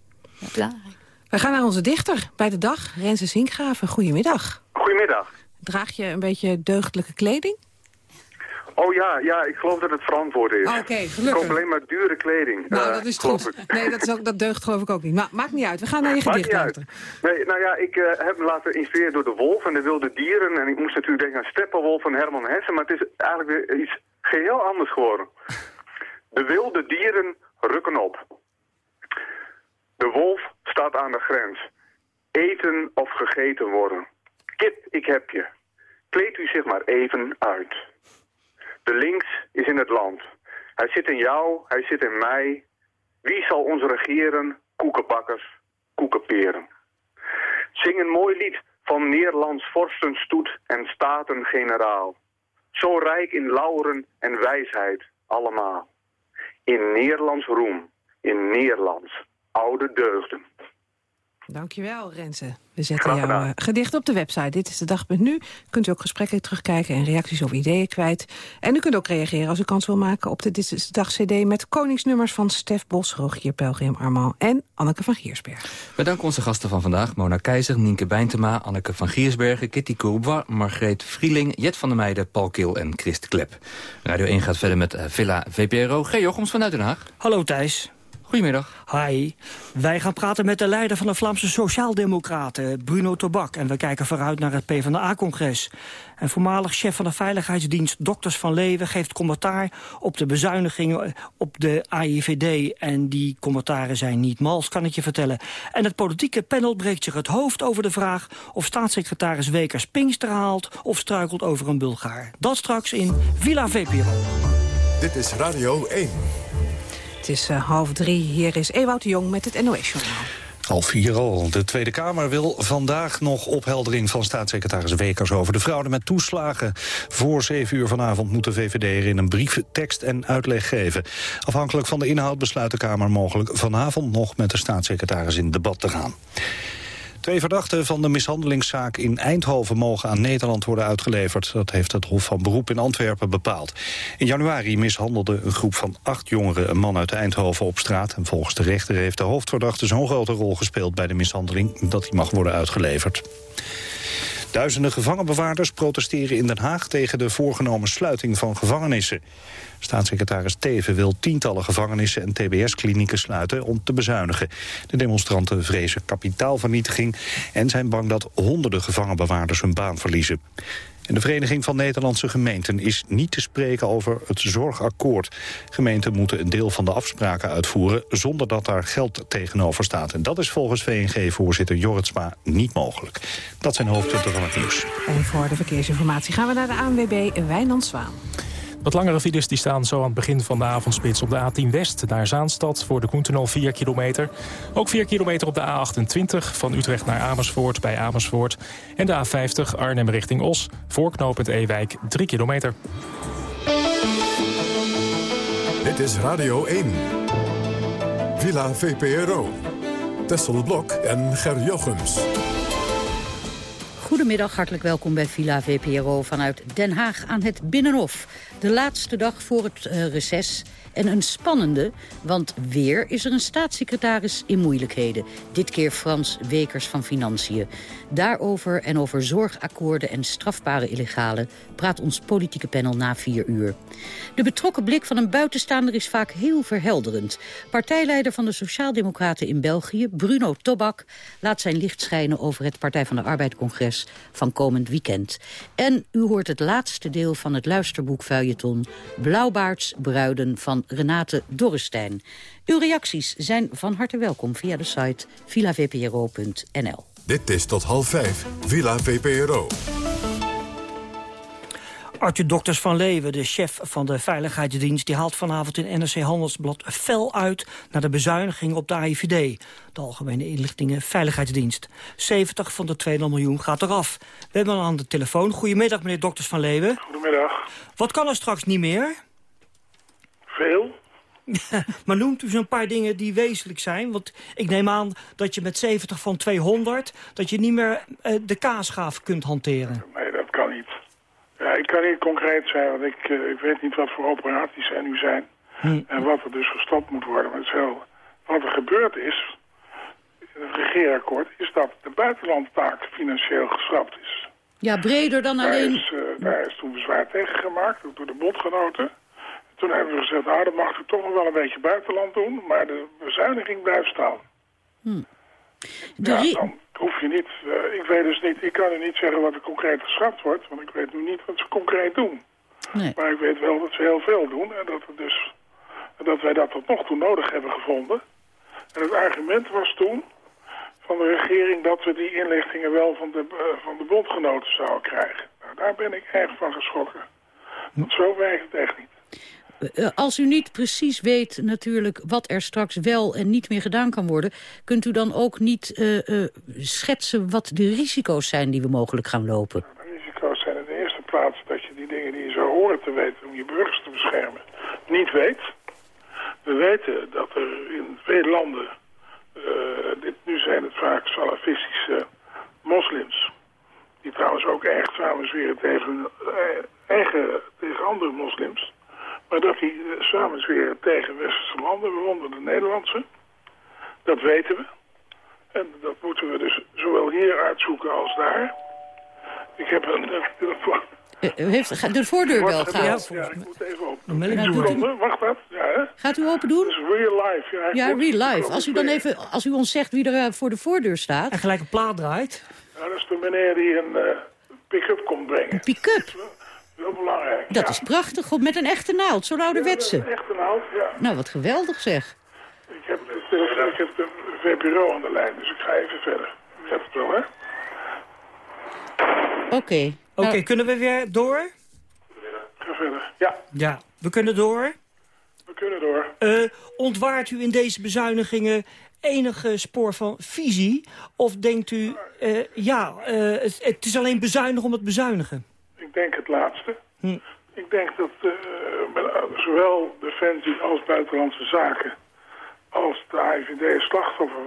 belangrijk. We gaan naar onze dichter bij de dag, Renze Zinkgraven. Goedemiddag. Goedemiddag. Draag je een beetje deugdelijke kleding? Oh ja, ja, ik geloof dat het verantwoord is. Oh, Oké, okay, Ik gelukkig. koop alleen maar dure kleding. Nou, uh, dat is goed. Ik. Nee, dat, is ook, dat deugt geloof ik ook niet. Maar maakt niet uit, we gaan naar je gedicht later. Nee, nou ja, ik uh, heb me laten inspireren door de wolf en de wilde dieren. En ik moest natuurlijk denken aan Steppenwolf van Herman Hesse. Maar het is eigenlijk weer iets geheel anders geworden. De wilde dieren rukken op. De wolf staat aan de grens. Eten of gegeten worden. Kip, ik heb je. Kleed u zich maar even uit. De links is in het land. Hij zit in jou, hij zit in mij. Wie zal ons regeren? Koekenbakkers, koekenperen. Zing een mooi lied van Nederlands vorstenstoet en staten-generaal. Zo rijk in lauren en wijsheid allemaal. In Nederlands roem, in Nederlands oude deugden. Dankjewel, Renze. We zetten jouw uh, gedicht op de website. Dit is de dag.nu. Kunt u ook gesprekken terugkijken en reacties of ideeën kwijt. En u kunt ook reageren als u kans wil maken op de Dit is de Dag CD... met koningsnummers van Stef Bos, Rogier Pelgrim Armand en Anneke van Giersberg. We danken onze gasten van vandaag. Mona Keizer, Nienke Bijntema, Anneke van Giersbergen... Kitty Courbois, Margreet Vrieling, Jet van der Meijden... Paul Kil en Christ Klep. Radio 1 gaat verder met uh, Villa VPRO. G. Jochems vanuit Den Haag. Hallo Thijs. Goedemiddag. Hi. Wij gaan praten met de leider van de Vlaamse Sociaaldemocraten, Bruno Tobak. En we kijken vooruit naar het PvdA-congres. En voormalig chef van de Veiligheidsdienst, Dokters van Leeuwen... geeft commentaar op de bezuinigingen op de AIVD. En die commentaren zijn niet mals, kan ik je vertellen. En het politieke panel breekt zich het hoofd over de vraag... of staatssecretaris Wekers Pinkster haalt of struikelt over een Bulgaar. Dat straks in Villa VPRO. Dit is Radio 1. Het is uh, half drie. Hier is Ewout de Jong met het NOS-journaal. Half vier al. De Tweede Kamer wil vandaag nog opheldering van staatssecretaris Wekers over de fraude met toeslagen. Voor zeven uur vanavond moet de VVD er in een brief tekst en uitleg geven. Afhankelijk van de inhoud besluit de Kamer mogelijk vanavond nog met de staatssecretaris in debat te gaan. Twee verdachten van de mishandelingszaak in Eindhoven mogen aan Nederland worden uitgeleverd. Dat heeft het Hof van Beroep in Antwerpen bepaald. In januari mishandelde een groep van acht jongeren een man uit Eindhoven op straat. En volgens de rechter heeft de hoofdverdachte zo'n grote rol gespeeld bij de mishandeling dat hij mag worden uitgeleverd. Duizenden gevangenbewaarders protesteren in Den Haag tegen de voorgenomen sluiting van gevangenissen. Staatssecretaris Teven wil tientallen gevangenissen en tbs-klinieken sluiten om te bezuinigen. De demonstranten vrezen kapitaalvernietiging en zijn bang dat honderden gevangenbewaarders hun baan verliezen. En de Vereniging van Nederlandse Gemeenten is niet te spreken over het zorgakkoord. Gemeenten moeten een deel van de afspraken uitvoeren zonder dat daar geld tegenover staat. En dat is volgens VNG-voorzitter Jorritsma niet mogelijk. Dat zijn hoofdpunten van het nieuws. En voor de verkeersinformatie gaan we naar de ANWB Wijnand Zwaan. Wat langere files die staan zo aan het begin van de avondspits op de A10 West... naar Zaanstad voor de Koentunnel 4 kilometer. Ook 4 kilometer op de A28 van Utrecht naar Amersfoort bij Amersfoort. En de A50 Arnhem richting Os voor knooppunt Ewijk 3 kilometer. Dit is Radio 1. Villa VPRO. Tessel Blok en Ger Jochems. Goedemiddag, hartelijk welkom bij Villa VPRO vanuit Den Haag aan het Binnenhof. De laatste dag voor het uh, reces en een spannende, want weer is er een staatssecretaris in moeilijkheden. Dit keer Frans Wekers van Financiën. Daarover en over zorgakkoorden en strafbare illegale... praat ons politieke panel na vier uur. De betrokken blik van een buitenstaander is vaak heel verhelderend. Partijleider van de Sociaaldemocraten in België, Bruno Tobak... laat zijn licht schijnen over het Partij van de Arbeid-congres van komend weekend. En u hoort het laatste deel van het luisterboek Feuilleton... Blauwbaards Bruiden van Renate Dorrestein. Uw reacties zijn van harte welkom via de site villavpro.nl. Dit is tot half vijf, Villa VPRO. Arthur Dokters van Leeuwen, de chef van de Veiligheidsdienst... die haalt vanavond in NRC Handelsblad fel uit... naar de bezuiniging op de AIVD, de Algemene Inlichtingen Veiligheidsdienst. 70 van de 200 miljoen gaat eraf. We hebben hem aan de telefoon. Goedemiddag, meneer Dokters van Leeuwen. Goedemiddag. Wat kan er straks niet meer? Veel. *laughs* maar noemt u zo'n paar dingen die wezenlijk zijn? Want ik neem aan dat je met 70 van 200... dat je niet meer uh, de kaasgaaf kunt hanteren. Nee. Ja, ik kan niet concreet zijn, want ik, uh, ik weet niet wat voor operaties er nu zijn. Hm. En wat er dus gestopt moet worden. Maar wel, wat er gebeurd is, in het regeerakkoord... is dat de buitenlandtaak financieel geschrapt is. Ja, breder dan daar alleen... Is, uh, daar is toen bezwaar tegen gemaakt, ook door de bondgenoten... Toen hebben we gezegd, nou, dat mag u toch nog wel een beetje buitenland doen, maar de bezuiniging blijft staan. Hm. Ja, dan hoef je niet, uh, ik weet dus niet, ik kan u niet zeggen wat er concreet geschrapt wordt, want ik weet nu niet wat ze concreet doen. Nee. Maar ik weet wel dat ze heel veel doen en dat, het dus, dat wij dat tot nog toe nodig hebben gevonden. En het argument was toen van de regering dat we die inlichtingen wel van de, uh, van de bondgenoten zouden krijgen. Nou, daar ben ik erg van geschrokken. Want zo werkt het echt niet. Uh, als u niet precies weet natuurlijk wat er straks wel en niet meer gedaan kan worden... kunt u dan ook niet uh, schetsen wat de risico's zijn die we mogelijk gaan lopen? De risico's zijn in de eerste plaats dat je die dingen die je zou horen te weten... om je burgers te beschermen, niet weet. We weten dat er in veel landen dit, nu zijn het vaak salafistische moslims. Die trouwens ook echt samenzweren tegen hun eh, eigen, tegen andere moslims. Maar dat die eh, samenzweren tegen westerse landen, waaronder de Nederlandse. Dat weten we. En dat moeten we dus zowel hier uitzoeken als daar. Ik heb een uh, telefoon. U heeft de voordeur wel gehaald. Ja, ik moet even op. Nou, doet u- Wacht dat. Ja? Gaat u open doen? Dat is real life. Ja, real life. Als u dan even- als u ons zegt wie er eh, voor de voordeur staat. En gelijk een plaat draait. Ja, dat is de meneer die een eh, pick-up komt brengen. Pick-up? Heel belangrijk. Dat ja. is prachtig, goed, met een echte naald, zo'n ouderwetse. Ja, een hout, ja. Nou, wat geweldig zeg. Ik heb, telefoon- ik heb de VPRO aan de lijn, dus ik ga even verder. U hebt het wel, hè? Oké. Oké, Nou, kunnen we weer door? Ga verder. Ja, Ja, we kunnen door. we kunnen door. Eh, ontwaart u in deze bezuinigingen enige spoor van visie? Of denkt u, eh, ja, eh, het, het is alleen bezuinigen om het bezuinigen? Ik denk het laatste. Hm. Ik denk dat eh, zowel Defensie als Buitenlandse Zaken... als de AIVD slachtoffer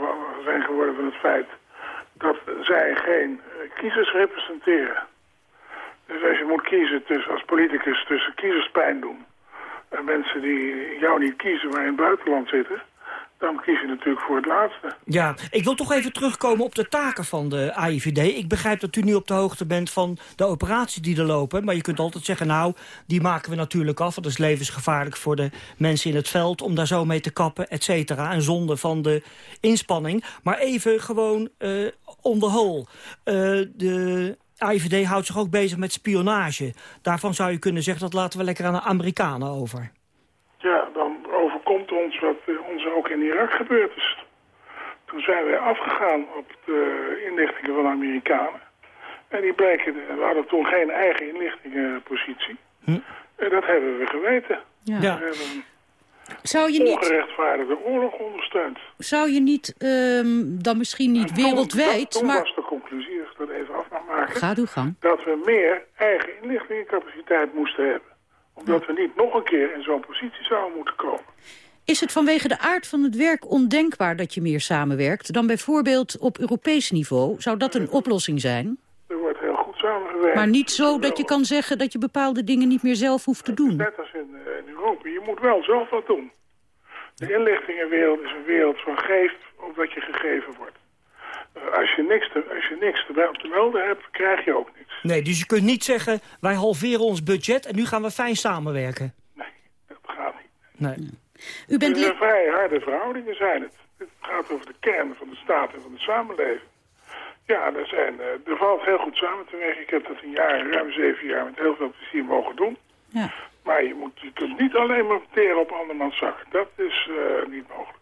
zijn geworden van het feit... dat zij geen eh, kiezers representeren. Dus als je moet kiezen tussen, als politicus tussen kiezerspijn doen... en mensen die jou niet kiezen, maar in het buitenland zitten... dan kies je natuurlijk voor het laatste. Ja, ik wil toch even terugkomen op de taken van de AIVD. Ik begrijp dat u nu op de hoogte bent van de operaties die er lopen. Maar je kunt altijd zeggen, nou, die maken we natuurlijk af. Want dat is levensgevaarlijk voor de mensen in het veld... om daar zo mee te kappen, et cetera. En zonde van de inspanning. Maar even gewoon uh, on the whole. Uh, de AIVD houdt zich ook bezig met spionage. Daarvan zou je kunnen zeggen, dat laten we lekker aan de Amerikanen over. Ja, dan overkomt ons ook in Irak gebeurd is. Toen zijn wij afgegaan op de inlichtingen van de Amerikanen. En die bleken, we hadden toen geen eigen inlichtingenpositie. Hm. En dat hebben we geweten. Ja. We hebben Zou je een niet, ongerechtvaardigde oorlog ondersteund. zou je niet ehm, dan misschien niet Toen- wereldwijd, Toen maar... was de conclusie, als ik dat even af mag maken... Ga uw gang. dat we meer eigen inlichtingencapaciteit moesten hebben. Omdat we niet nog een keer in zo'n positie zouden moeten komen. Is het vanwege de aard van het werk ondenkbaar dat je meer samenwerkt... dan bijvoorbeeld op Europees niveau? Zou dat een oplossing zijn? Er wordt heel goed samengewerkt. Maar niet zo dat je kan zeggen dat je bepaalde dingen niet meer zelf hoeft te doen. Net als in, eh, in Europa. Je moet wel zelf wat doen. De inlichtingenwereld is een wereld van geef op wat je gegeven wordt. Eh, als, je niks te, als je niks te, wel- te melden hebt, krijg je ook niks. Nee, dus je kunt niet zeggen, wij halveren ons budget... en nu gaan we fijn samenwerken. Dat gaat niet. Nee. U bent Het lid... zijn vrij harde verhoudingen zijn het. Het gaat over de kern van de staat en van de samenleving. Ja, er, zijn, eh, er valt heel goed samen te werken. Ik heb dat een jaar, ruim zeven jaar, met heel veel plezier mogen doen. Ja. Maar je, moet, je kunt niet alleen maar teren op andermans zak. Dat is eh, niet mogelijk.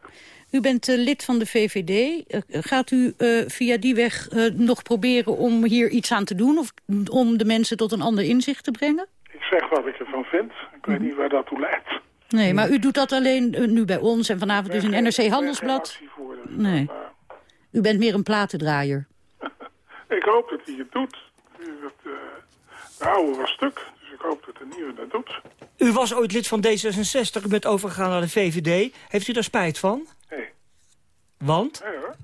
U bent eh, lid van de VVD. Gaat u via die weg nog proberen om hier iets aan te doen... of om de mensen tot een ander inzicht te brengen? Ik zeg wat ik ervan vind. Ik weet niet waar dat toe leidt. Nee, maar u doet dat alleen eh, nu bij ons en vanavond dus in NRC Handelsblad. Nee. U bent meer een platendraaier. *laughs* Ik hoop dat hij het doet. Dat, eh, de oude was stuk, dus ik hoop dat de nieuwe dat doet. U was ooit lid van D66, u bent overgegaan naar de VVD. Heeft u daar spijt van? Nee. Want? Nee hoor.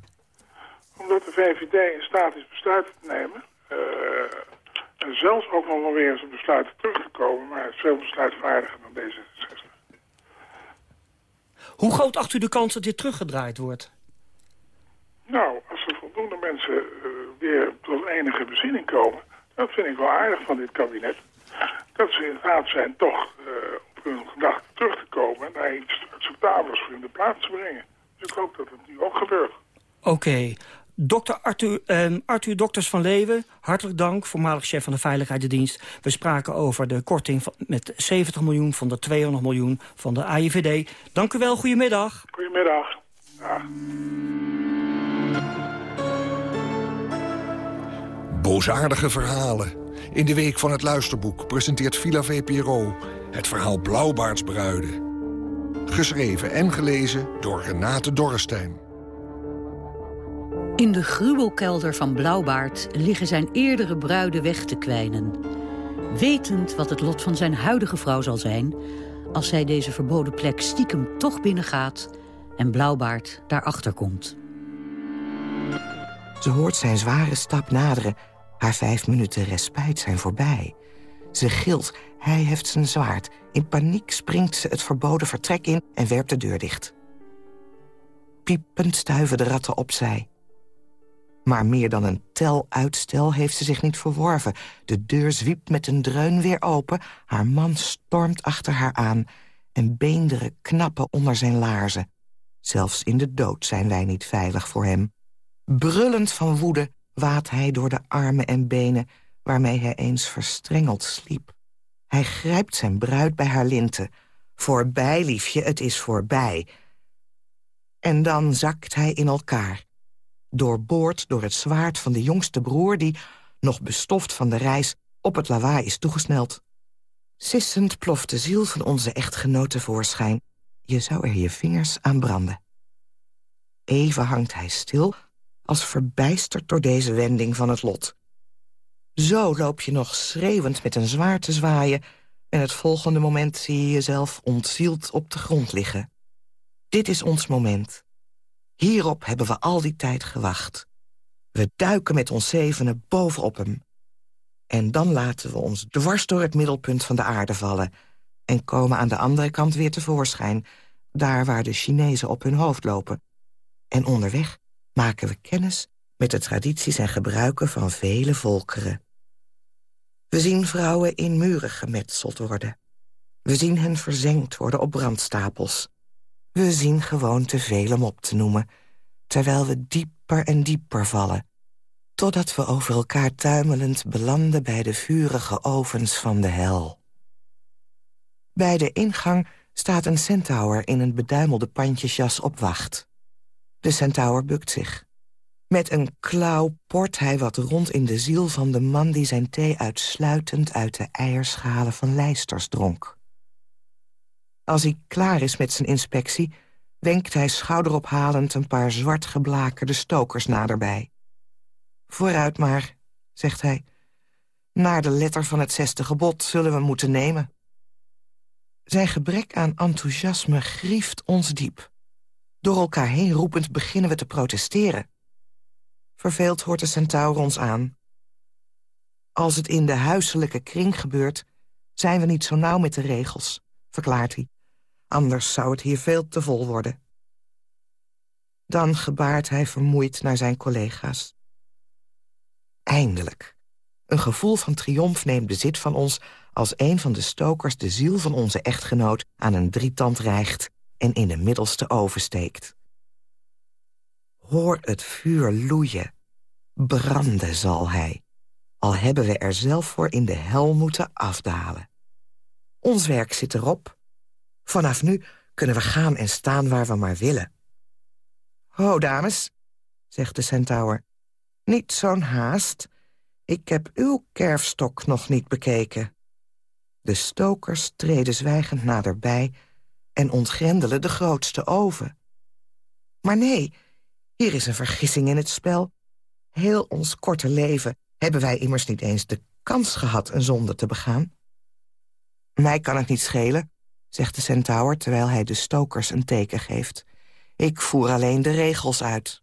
Omdat de VVD in staat is besluiten te nemen. eh, en zelfs ook nog wel weer eens een besluiten terug te komen. Maar het is veel besluitvaardiger dan D66. Hoe groot acht u de kans dat dit teruggedraaid wordt? Nou, als er voldoende mensen eh, weer tot enige bezinning komen... dat vind ik wel aardig van dit kabinet. Dat ze in staat zijn toch eh, op hun gedachten terug te komen... en daar iets acceptabels voor in de plaats te brengen. Dus ik hoop dat het nu ook gebeurt. Oké. Dr. Arthur, ehm, Arthur Dokters van Leeuwen, hartelijk dank, voormalig chef van de Veiligheidsdienst. We spraken over de korting van, met 70 miljoen van de 200 miljoen van de AIVD. Dank u wel, goedemiddag. Goedemiddag. Dag. Boosaardige verhalen. In de week van het luisterboek presenteert Villa VPRO het verhaal Blauwbaardsbruiden. Geschreven en gelezen door Renate Dorrestein. In de gruwelkelder van Blauwbaard liggen zijn eerdere bruiden weg te kwijnen. Wetend wat het lot van zijn huidige vrouw zal zijn... als zij deze verboden plek stiekem toch binnengaat... en Blauwbaard daarachter komt. Ze hoort zijn zware stap naderen. Haar vijf minuten respijt zijn voorbij. Ze gilt, hij heft zijn zwaard. In paniek springt ze het verboden vertrek in en werpt de deur dicht. Piepend stuiven de ratten opzij. Maar meer dan een tel-uitstel heeft ze zich niet verworven. De deur zwiept met een dreun weer open. Haar man stormt achter haar aan. En beenderen knappen onder zijn laarzen. Zelfs in de dood zijn wij niet veilig voor hem. Brullend van woede waadt hij door de armen en benen... waarmee hij eens verstrengeld sliep. Hij grijpt zijn bruid bij haar linten. Voorbij, liefje, het is voorbij. En dan zakt hij in elkaar. Doorboord door het zwaard van de jongste broer... die, nog bestoft van de reis, op het lawaai is toegesneld. Sissend ploft de ziel van onze echtgenoot tevoorschijn. Je zou er je vingers aan branden. Even hangt hij stil, als verbijsterd door deze wending van het lot. Zo loop je nog schreeuwend met een zwaard te zwaaien... en het volgende moment zie je jezelf ontzield op de grond liggen. Dit is ons moment. Hierop hebben we al die tijd gewacht. We duiken met ons zevenen bovenop hem. En dan laten we ons dwars door het middelpunt van de aarde vallen... en komen aan de andere kant weer tevoorschijn... daar waar de Chinezen op hun hoofd lopen. En onderweg maken we kennis met de tradities en gebruiken van vele volkeren. We zien vrouwen in muren gemetseld worden. We zien hen verzengd worden op brandstapels. We zien gewoon te veel om op te noemen... terwijl we dieper en dieper vallen... totdat we over elkaar tuimelend belanden bij de vurige ovens van de hel. Bij de ingang staat een centaur in een beduimelde pandjesjas op wacht. De centaur bukt zich. Met een klauw port hij wat rond in de ziel van de man... die zijn thee uitsluitend uit de eierschalen van lijsters dronk. Als hij klaar is met zijn inspectie... wenkt hij schouderophalend een paar zwart geblakerde stokers naderbij. Vooruit maar, zegt hij. Naar de letter van het zesde gebod zullen we moeten nemen. Zijn gebrek aan enthousiasme grieft ons diep. Door elkaar heen roepend beginnen we te protesteren. Verveeld hoort de centaur ons aan. Als het in de huiselijke kring gebeurt... zijn we niet zo nauw met de regels, verklaart hij. Anders zou het hier veel te vol worden. Dan gebaart hij vermoeid naar zijn collega's. Eindelijk. Een gevoel van triomf neemt bezit van ons... als een van de stokers de ziel van onze echtgenoot... aan een drietand rijgt en in de middelste oven steekt. Hoor het vuur loeien. Branden zal hij. Al hebben we er zelf voor in de hel moeten afdalen. Ons werk zit erop. Vanaf nu kunnen we gaan en staan waar we maar willen. Ho, dames, zegt de centaur. Niet zo'n haast. Ik heb uw kerfstok nog niet bekeken. De stokers treden zwijgend naderbij en ontgrendelen de grootste oven. Maar nee, hier is een vergissing in het spel. Heel ons korte leven hebben wij immers niet eens de kans gehad een zonde te begaan. Mij kan het niet schelen, zegt de centaur terwijl hij de stokers een teken geeft. Ik voer alleen de regels uit.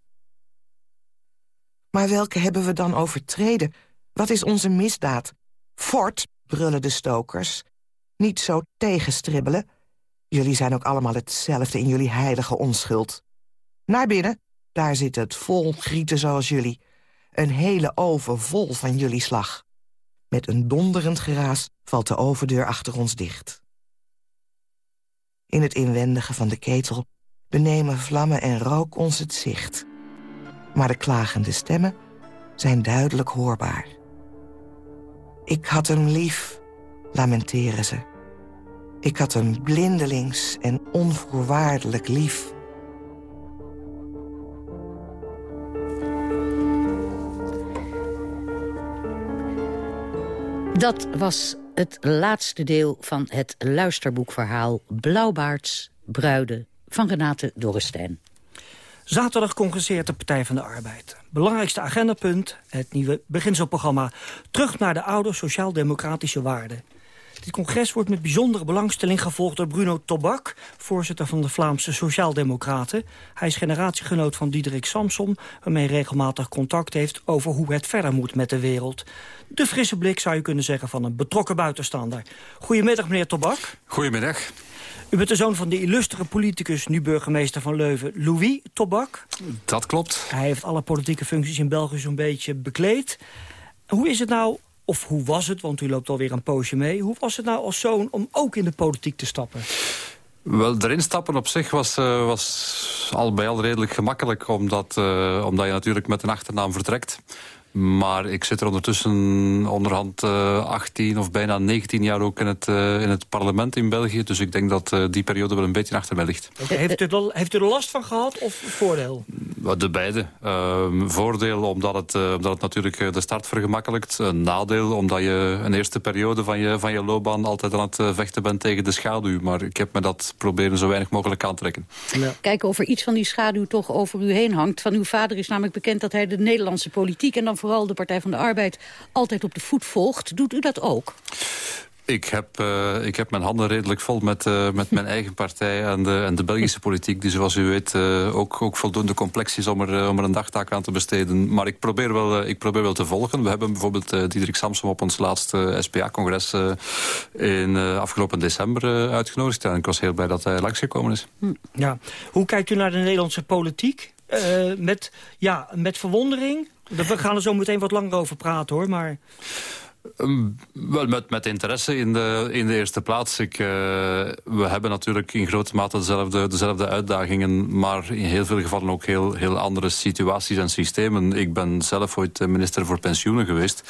Maar welke hebben we dan overtreden? Wat is onze misdaad? Fort, brullen de stokers. Niet zo tegenstribbelen. Jullie zijn ook allemaal hetzelfde in jullie heilige onschuld. Naar binnen, daar zit het vol grieten zoals jullie. Een hele oven vol van jullie slag. Met een donderend geraas valt de overdeur achter ons dicht. In het inwendige van de ketel benemen vlammen en rook ons het zicht. Maar de klagende stemmen zijn duidelijk hoorbaar. Ik had hem lief, lamenteren ze. Ik had hem blindelings en onvoorwaardelijk lief. Dat was het laatste deel van het luisterboekverhaal... Blauwbaards Bruiden van Renate Dorrestein. Zaterdag congresseert de Partij van de Arbeid. Belangrijkste agendapunt, het nieuwe beginselprogramma. Terug naar de oude sociaal-democratische waarden. Dit congres wordt met bijzondere belangstelling gevolgd door Bruno Tobak... voorzitter van de Vlaamse Sociaaldemocraten. Hij is generatiegenoot van Diederik Samsom... waarmee hij regelmatig contact heeft over hoe het verder moet met de wereld. De frisse blik zou je kunnen zeggen van een betrokken buitenstaander. Goedemiddag, meneer Tobak. Goedemiddag. U bent de zoon van de illustere politicus, nu burgemeester van Leuven, Louis Tobak. Dat klopt. Hij heeft alle politieke functies in België zo'n beetje bekleed. Hoe is het nou, of hoe was het, want u loopt alweer een poosje mee... hoe was het nou als zoon om ook in de politiek te stappen? Wel, erin stappen op zich was, uh, was al bij al redelijk gemakkelijk... Omdat, uh, omdat je natuurlijk met een achternaam vertrekt. Maar ik zit er ondertussen onderhand uh, 18 of bijna 19 jaar ook in het, uh, in het parlement in België. Dus ik denk dat uh, die periode wel een beetje achter mij ligt. Okay, heeft, u er, heeft u er last van gehad of voordeel? De beide. voordeel omdat het, omdat het natuurlijk de start vergemakkelijkt. Een nadeel omdat je een eerste periode van je, van je loopbaan altijd aan het vechten bent tegen de schaduw. Maar ik heb me dat proberen zo weinig mogelijk aan te trekken. Ja. Kijken of er iets van die schaduw toch over u heen hangt. Van uw vader is namelijk bekend dat hij de Nederlandse politiek... en dan vooral de Partij van de Arbeid altijd op de voet volgt. Doet u dat ook? Ik heb, uh, ik heb mijn handen redelijk vol met, uh, met mijn eigen partij en de, en de Belgische politiek... die zoals u weet uh, ook, ook voldoende complex is om er, om er een dagtaak aan te besteden. Maar ik probeer wel, ik probeer wel te volgen. We hebben bijvoorbeeld Diederik Samsom op ons laatste SPA-congres... in afgelopen december uitgenodigd. En ik was heel blij dat hij langsgekomen is. Hm. Ja. Hoe kijkt u naar de Nederlandse politiek? met, ja, met verwondering? We gaan er zo meteen wat langer over praten, hoor. Maar... Um, wel, met, met interesse in de, in de eerste plaats. Ik, uh, we hebben natuurlijk in grote mate dezelfde, dezelfde uitdagingen... maar in heel veel gevallen ook heel, heel andere situaties en systemen. Ik ben zelf ooit minister voor pensioenen geweest.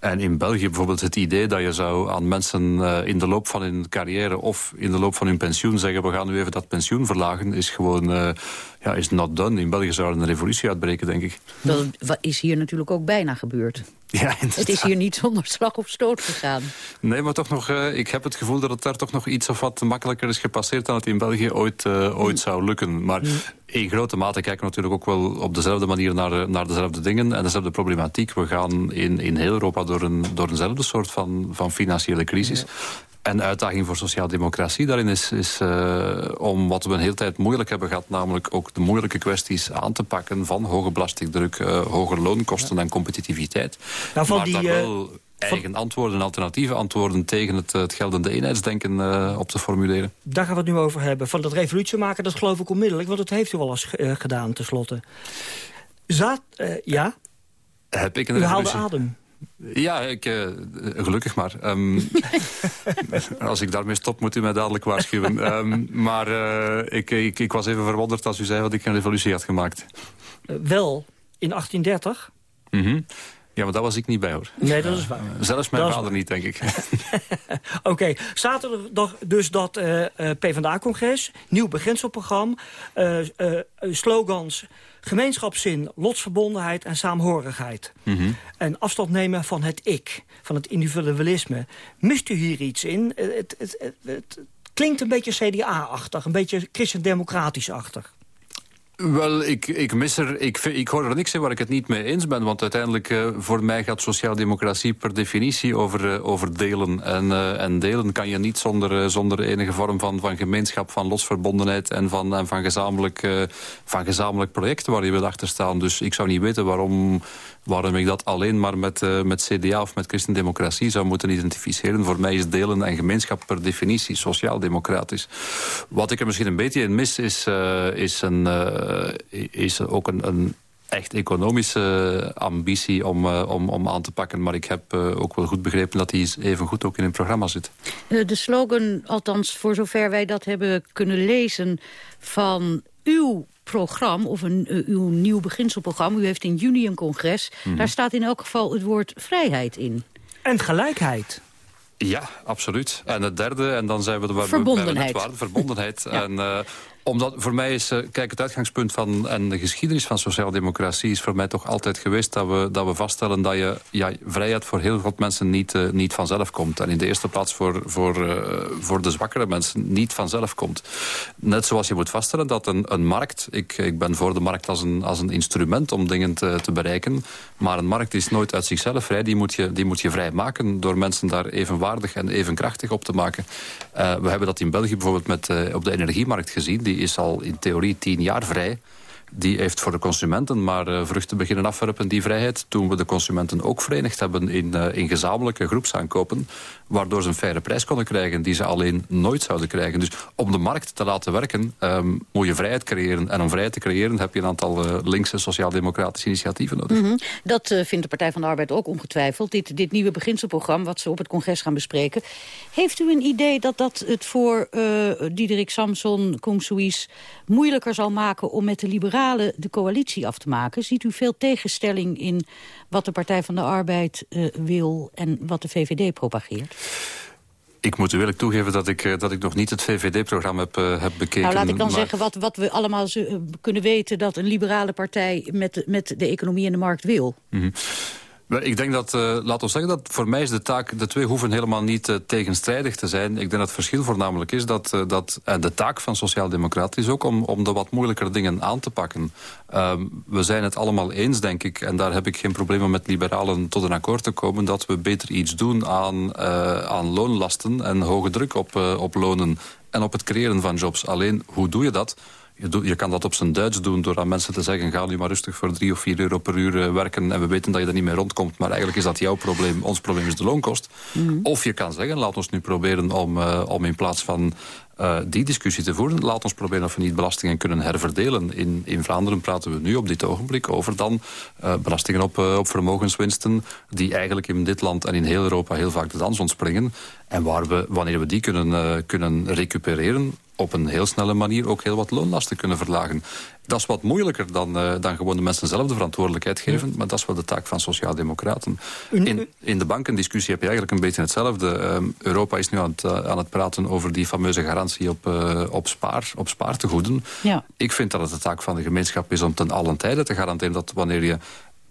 En in België bijvoorbeeld het idee dat je zou aan mensen... Uh, in de loop van hun carrière of in de loop van hun pensioen zeggen... we gaan nu even dat pensioen verlagen, is gewoon... Ja, is not done. In België zou er een revolutie uitbreken, denk ik. Dat is hier natuurlijk ook bijna gebeurd. Ja, inderdaad. Het is hier niet zonder slag of stoot gegaan. Nee, maar toch nog, uh, ik heb het gevoel dat het daar toch nog iets of wat makkelijker is gepasseerd... dan het in België ooit, uh, ooit zou lukken. Maar in grote mate kijken we natuurlijk ook wel op dezelfde manier naar, naar dezelfde dingen... en dezelfde problematiek. We gaan in, in heel Europa door, een, door eenzelfde soort van, van financiële crisis. En de uitdaging voor sociaaldemocratie daarin is, is uh, om wat we een hele tijd moeilijk hebben gehad... namelijk ook de moeilijke kwesties aan te pakken van hoge belastingdruk... Uh, hoge loonkosten ja. en competitiviteit. Nou, van maar die, daar wel eigen antwoorden, alternatieve antwoorden... tegen het, het geldende eenheidsdenken uh, op te formuleren. Daar gaan we het nu over hebben. Van dat revolutie maken, dat geloof ik onmiddellijk... want dat heeft u al eens gedaan, tenslotte. Zaad, ja? Heb ik een u revolutie? haalde adem. Ja, ik, uh, gelukkig maar. Um, *laughs* als ik daarmee stop, moet u mij dadelijk waarschuwen. Um, maar uh, ik, ik, ik, was even verwonderd als u zei dat ik een revolutie had gemaakt. Uh, wel, in 1830? Mm -hmm. Ja, maar daar was ik niet bij, hoor. Nee, dat is waar. Zelfs mijn dat vader niet, denk ik. *laughs* Oké, okay. zaterdag dus dat uh, PvdA-congres, nieuw beginselprogramma, uh, slogans gemeenschapszin, lotsverbondenheid en saamhorigheid. Mhm. Mm -hmm. En afstand nemen van het ik, van het individualisme. Mist u hier iets in? Het, het, het, het klinkt een beetje CDA-achtig, een beetje christendemocratisch-achtig. Wel, ik, ik mis er, ik, ik hoor er niks in waar ik het niet mee eens ben. Want uiteindelijk, uh, voor mij gaat sociaaldemocratie per definitie over, uh, over delen. En, uh, en delen kan je niet zonder, zonder enige vorm van, van gemeenschap, van losverbondenheid... en van, en van, gezamenlijk, van gezamenlijk project waar je wil achter staan. Dus ik zou niet weten waarom, waarom ik dat alleen maar met, met CDA of met christendemocratie zou moeten identificeren. Voor mij is delen en gemeenschap per definitie sociaal-democratisch. Wat ik er misschien een beetje in mis, is, is een... Uh, is ook een, een, echt economische ambitie om, om, om aan te pakken. Maar ik heb ook wel goed begrepen dat die even goed ook in een programma zit. De slogan, althans voor zover wij dat hebben kunnen lezen... van uw programma, of een, uh, uw nieuw beginselprogramma... u heeft in juni een congres, mm -hmm. daar staat in elk geval het woord vrijheid in. En gelijkheid. Ja, absoluut. En het derde, en dan zijn we er waar verbondenheid. we net waren, verbondenheid. *laughs* ja. En uh, Omdat voor mij is, eh, kijk, het uitgangspunt van en de geschiedenis van sociaaldemocratie is voor mij toch altijd geweest dat we, dat we vaststellen dat je ja, vrijheid voor heel veel mensen niet, uh, niet vanzelf komt. En in de eerste plaats voor, voor, uh, voor de zwakkere mensen niet vanzelf komt. Net zoals je moet vaststellen dat een, een markt, ik, ik ben voor de markt als een, als een instrument om dingen te, te bereiken, maar een markt is nooit uit zichzelf vrij. Die moet je, die moet je vrij maken door mensen daar evenwaardig en even krachtig op te maken. We hebben dat in België bijvoorbeeld met, op de energiemarkt gezien. Die is al in theorie tien jaar vrij die heeft voor de consumenten maar uh, vruchten beginnen afwerpen, die vrijheid. Toen we de consumenten ook verenigd hebben in, uh, in gezamenlijke groepsaankopen. Waardoor ze een faire prijs konden krijgen die ze alleen nooit zouden krijgen. Dus om de markt te laten werken um, moet je vrijheid creëren. En om vrijheid te creëren heb je een aantal uh, linkse sociaal-democratische initiatieven nodig. -hmm. Dat vindt de Partij van de Arbeid ook ongetwijfeld. Dit, dit nieuwe beginselprogramma wat ze op het congres gaan bespreken. Heeft u een idee dat dat het voor Diederik Samson, Kong Suis moeilijker zal maken om met de liberalen de coalitie af te maken. Ziet u veel tegenstelling in wat de Partij van de Arbeid uh, wil en wat de VVD propageert? Ik moet u eerlijk toegeven dat ik, dat ik nog niet het VVD-programma heb, uh, heb bekeken. Nou, laat ik dan maar... zeggen wat, wat we allemaal kunnen weten... dat een liberale partij met, met de economie en de markt wil. Mm -hmm. Ik denk dat, uh, laat ons zeggen, dat voor mij is de taak... de twee hoeven helemaal niet uh, tegenstrijdig te zijn. Ik denk dat het verschil voornamelijk is dat... Uh, dat en de taak van Sociaaldemocraten is ook om, om de wat moeilijkere dingen aan te pakken. Um, we zijn het allemaal eens, denk ik... en daar heb ik geen problemen met liberalen tot een akkoord te komen... dat we beter iets doen aan, aan loonlasten en hoge druk op, op lonen... en op het creëren van jobs. Alleen, hoe doe je dat... Je, je, kan dat op zijn Duits doen door aan mensen te zeggen... ga nu maar rustig voor drie of vier euro per uur uh, werken... en we weten dat je er niet mee rondkomt. Maar eigenlijk is dat jouw probleem. Ons probleem is de loonkost. Mm -hmm. Of je kan zeggen, laat ons nu proberen om, uh, om in plaats van... Uh, die discussie te voeren. Laat ons proberen of we niet belastingen kunnen herverdelen. In, in Vlaanderen praten we nu op dit ogenblik over dan uh, belastingen op, uh, op vermogenswinsten... die eigenlijk in dit land en in heel Europa heel vaak de dans ontspringen. En waar we, wanneer we die kunnen, kunnen recupereren op een heel snelle manier ook heel wat loonlasten kunnen verlagen. Dat is wat moeilijker dan, uh, dan gewoon de mensen zelf de verantwoordelijkheid geven. Ja. Maar dat is wel de taak van sociaaldemocraten. In, in de bankendiscussie heb je eigenlijk een beetje hetzelfde. Um, Europa is nu aan het, uh, aan het praten over die fameuze garantie op, uh, op, spaar, op spaartegoeden. Ja. Ik vind dat het de taak van de gemeenschap is om ten allen tijde te garanderen... dat wanneer je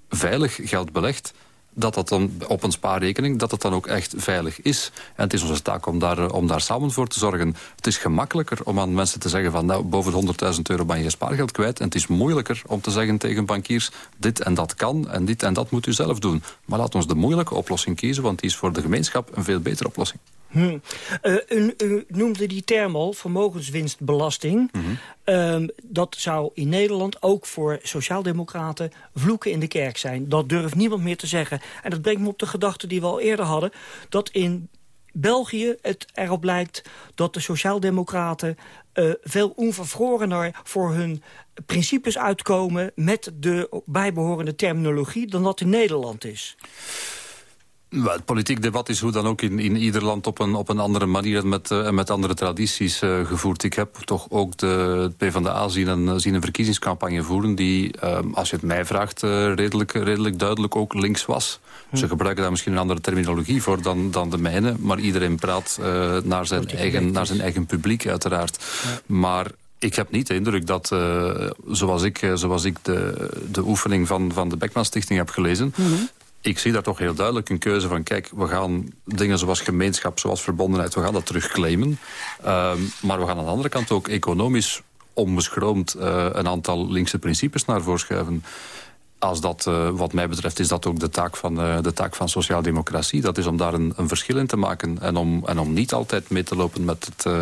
veilig geld belegt dat dat dan op een spaarrekening, dat het dan ook echt veilig is. En het is onze taak om daar, om daar samen voor te zorgen. Het is gemakkelijker om aan mensen te zeggen van nou, boven 100.000 euro ben je spaargeld kwijt. En het is moeilijker om te zeggen tegen bankiers, dit en dat kan en dit en dat moet u zelf doen. Maar laat ons de moeilijke oplossing kiezen, want die is voor de gemeenschap een veel betere oplossing. Hm. Uh, u, u, noemde die term al, vermogenswinstbelasting. Mm -hmm. uh, dat zou in Nederland ook voor sociaaldemocraten vloeken in de kerk zijn. Dat durft niemand meer te zeggen. En dat brengt me op de gedachte die we al eerder hadden... dat in België het erop lijkt dat de sociaaldemocraten... Uh, veel onvervrorener voor hun principes uitkomen... met de bijbehorende terminologie dan dat in Nederland is. Het politiek debat is hoe dan ook in, in ieder land op een, op een andere manier en met, uh, met andere tradities uh, gevoerd. Ik heb toch ook de PvdA zien een, zien een verkiezingscampagne voeren die, uh, als je het mij vraagt, uh, redelijk, redelijk duidelijk ook links was. Hm. Ze gebruiken daar misschien een andere terminologie voor dan, dan de mijne, maar iedereen praat naar, zijn eigen, naar zijn eigen publiek uiteraard. Ja. Maar ik heb niet de indruk dat, uh, zoals ik, zoals ik de, de oefening van, van de Beckman Stichting heb gelezen... Mm -hmm ik zie daar toch heel duidelijk een keuze van... kijk, we gaan dingen zoals gemeenschap, zoals verbondenheid... we gaan dat terugclaimen. Um, maar we gaan aan de andere kant ook economisch onbeschroomd... Uh, een aantal linkse principes naar voren schuiven. Als dat, uh, wat mij betreft, is dat ook de taak van, uh, de taak van sociaaldemocratie. Dat is om daar een, een verschil in te maken. En om, en om niet altijd mee te lopen met het,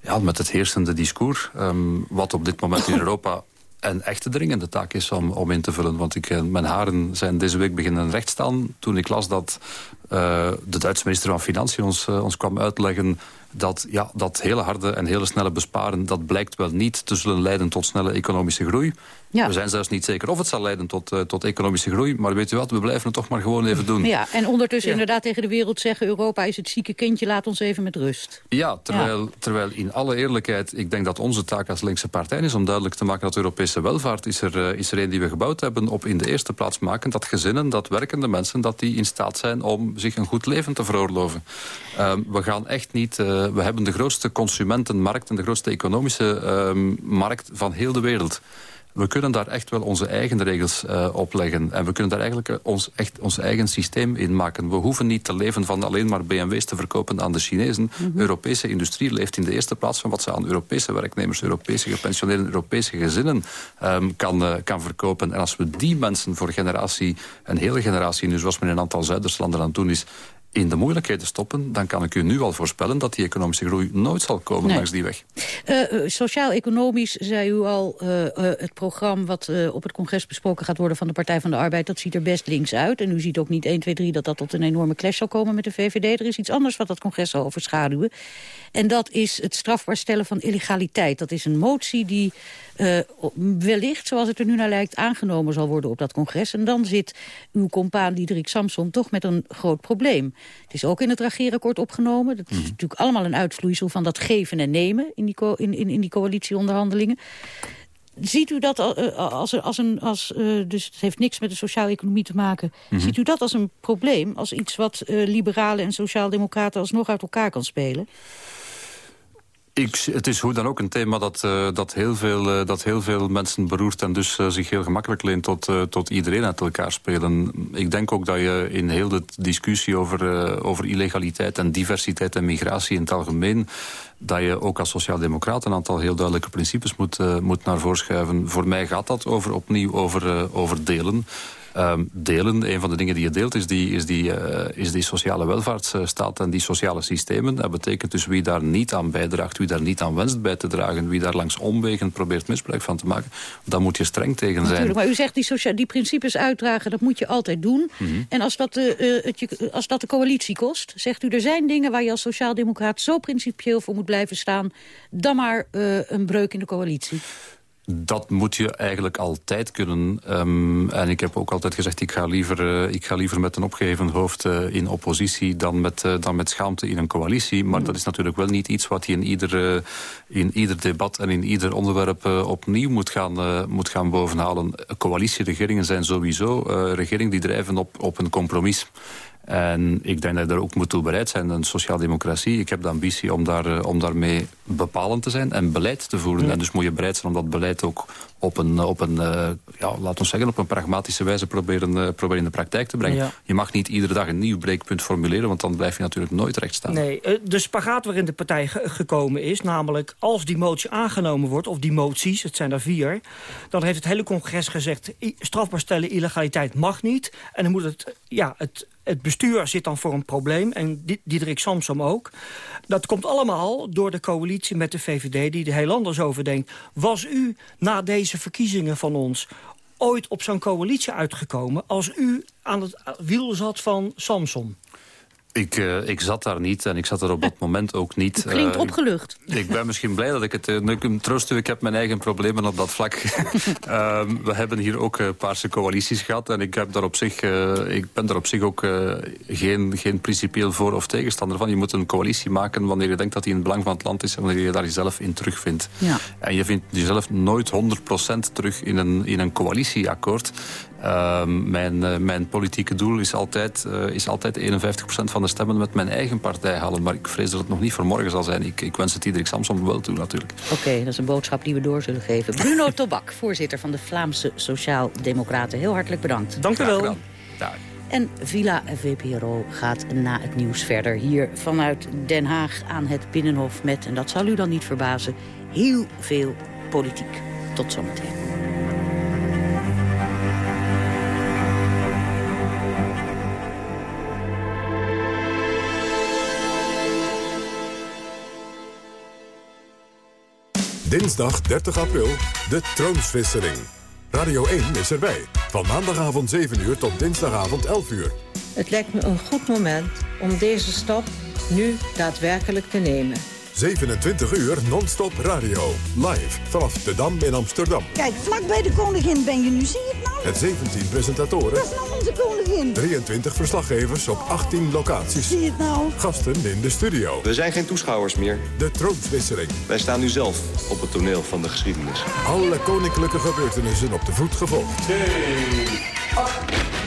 ja, met het heersende discours. Um, wat op dit moment in *laughs* Europa een echte dringende taak is om, om in te vullen. Want ik, mijn haren zijn deze week beginnen recht staan toen ik las dat uh, de Duitse minister van Financiën ons, uh, ons kwam uitleggen dat ja, dat hele harde en hele snelle besparen... dat blijkt wel niet te zullen leiden tot snelle economische groei. Ja. We zijn zelfs niet zeker of het zal leiden tot, uh, tot economische groei. Maar weet u wat, we blijven het toch maar gewoon even doen. Ja, en ondertussen ja. inderdaad tegen de wereld zeggen... Europa is het zieke kindje, laat ons even met rust. Ja, terwijl, ja. terwijl in alle eerlijkheid... ik denk dat onze taak als linkse partij is om duidelijk te maken... dat Europese welvaart is er, uh, is er een die we gebouwd hebben... op in de eerste plaats maken dat gezinnen, dat werkende mensen... dat die in staat zijn om zich een goed leven te veroorloven. Ehm, we gaan echt niet... eh, we hebben de grootste consumentenmarkt en de grootste economische ehm, markt van heel de wereld. We kunnen daar echt wel onze eigen regels uh, op leggen. En we kunnen daar eigenlijk uh, ons, echt ons eigen systeem in maken. We hoeven niet te leven van alleen maar BMW's te verkopen aan de Chinezen. Mm -hmm. Europese industrie leeft in de eerste plaats van wat ze aan Europese werknemers, Europese gepensioneerden, Europese gezinnen um, kan, uh, kan verkopen. En als we die mensen voor generatie, een hele generatie, nu zoals men in een aantal Zuiderslanden aan het doen is, in de moeilijkheden stoppen... dan kan ik u nu al voorspellen dat die economische groei nooit zal komen nee. langs die weg. Uh, Sociaal-economisch, zei u al, uh, uh, het programma... wat op het congres besproken gaat worden van de Partij van de Arbeid... dat ziet er best links uit. En u ziet ook niet 1, 2, 3 dat dat tot een enorme clash zal komen met de VVD. Er is iets anders wat dat congres zal overschaduwen. En dat is het strafbaar stellen van illegaliteit. Dat is een motie die uh, wellicht, zoals het er nu naar lijkt, aangenomen zal worden op dat congres. En dan zit uw compaan Diederik Samson toch met een groot probleem. Het is ook in het regeerakkoord opgenomen. Dat is mm. natuurlijk allemaal een uitvloeisel van dat geven en nemen in die, in, in, in die coalitieonderhandelingen. Ziet u dat als, als een, als, uh, dus het heeft niks met de sociale economie te maken. Mm -hmm. Ziet u dat als een probleem? Als iets wat uh, liberalen en sociaaldemocraten alsnog uit elkaar kan spelen? Ik, het is hoe dan ook een thema dat, uh, dat, heel, veel, uh, dat heel veel mensen beroert... en dus uh, zich heel gemakkelijk leent tot, tot iedereen uit elkaar spelen. Ik denk ook dat je in heel de discussie over, over illegaliteit en diversiteit en migratie in het algemeen... dat je ook als sociaaldemocraat een aantal heel duidelijke principes moet, moet naar voren schuiven. Voor mij gaat dat over, opnieuw over, over delen... Um, delen. Een van de dingen die je deelt is die, is die, uh, is die sociale welvaartsstaat en die sociale systemen. Dat betekent dus wie daar niet aan bijdraagt, wie daar niet aan wenst bij te dragen, wie daar langs omwegen probeert misbruik van te maken, daar moet je streng tegen zijn. Natuurlijk, maar u zegt die, die principes uitdragen, dat moet je altijd doen. Mm -hmm. En als dat, de, uh, het je, als dat de coalitie kost, zegt u er zijn dingen waar je als sociaaldemocraat zo principieel voor moet blijven staan, dan maar uh, een breuk in de coalitie. Dat moet je eigenlijk altijd kunnen. Um, en ik heb ook altijd gezegd, ik ga liever, uh, ik ga liever met een opgeheven hoofd uh, in oppositie... Dan met, uh, dan met schaamte in een coalitie. Maar mm. dat is natuurlijk wel niet iets wat je in ieder, in ieder debat... en in ieder onderwerp opnieuw moet gaan, moet gaan bovenhalen. Coalitieregeringen zijn sowieso regeringen die drijven op, op een compromis. En ik denk dat je daar ook moet toe bereid zijn. Een sociaaldemocratie, ik heb de ambitie om, daar, om daarmee bepalend te zijn en beleid te voeren. Ja. En dus moet je bereid zijn om dat beleid ook op een, op een uh, ja, laten we zeggen, op een pragmatische wijze proberen, uh, proberen in de praktijk te brengen. Ja. Je mag niet iedere dag een nieuw breekpunt formuleren, want dan blijf je natuurlijk nooit recht staan. Nee, de spagaat waarin de partij ge gekomen is, namelijk als die motie aangenomen wordt, of die moties, het zijn er vier, dan heeft het hele congres gezegd, strafbaar stellen illegaliteit mag niet. En dan moet het, ja, het, het bestuur zit dan voor een probleem. En Diederik Samsom ook. Dat komt allemaal door de coalitie met de VVD... die er heel anders over denkt. Was u na deze verkiezingen van ons ooit op zo'n coalitie uitgekomen... als u aan het wiel zat van Samsom? Ik, uh, ik zat daar niet en ik zat er op dat moment ook niet. Het klinkt uh, opgelucht. Ik ben misschien blij dat ik het... Uh, ik troost u, ik heb mijn eigen problemen op dat vlak. *laughs* we hebben hier ook paarse coalities gehad en ik, heb daar op zich, ik ben daar op zich ook geen, geen principieel voor of tegenstander van. Je moet een coalitie maken wanneer je denkt dat die in het belang van het land is... en wanneer je daar jezelf in terugvindt. Ja. En je vindt jezelf nooit 100% terug in een, in een coalitieakkoord. Uh, mijn, uh, mijn politieke doel is altijd, uh, is altijd 51% van de stemmen met mijn eigen partij halen. Maar ik vrees dat het nog niet voor morgen zal zijn. Ik, ik wens het Diederik Samson wel toe natuurlijk. Oké, okay, dat is een boodschap die we door zullen geven. Bruno *laughs* Tobak, voorzitter van de Vlaamse Sociaal-Democraten. Heel hartelijk bedankt. Dank u wel. En Villa VPRO gaat na het nieuws verder. Hier vanuit Den Haag aan het Binnenhof met, en dat zal u dan niet verbazen, heel veel politiek. Tot zometeen. Dinsdag 30 april, de troonswisseling. Radio 1 is erbij. Van maandagavond 7 uur tot dinsdagavond 11 uur. Het lijkt me een goed moment om deze stap nu daadwerkelijk te nemen. 27 uur non-stop radio. Live vanaf de Dam in Amsterdam. Kijk, vlak bij de koningin ben je nu, zie je het? met 17 presentatoren... Dat is onze koningin. 23 verslaggevers op 18 locaties. Zie het nou? Gasten in de studio. Er zijn geen toeschouwers meer. De troonswisseling. Wij staan nu zelf op het toneel van de geschiedenis. Alle koninklijke gebeurtenissen op de voet gevolgd.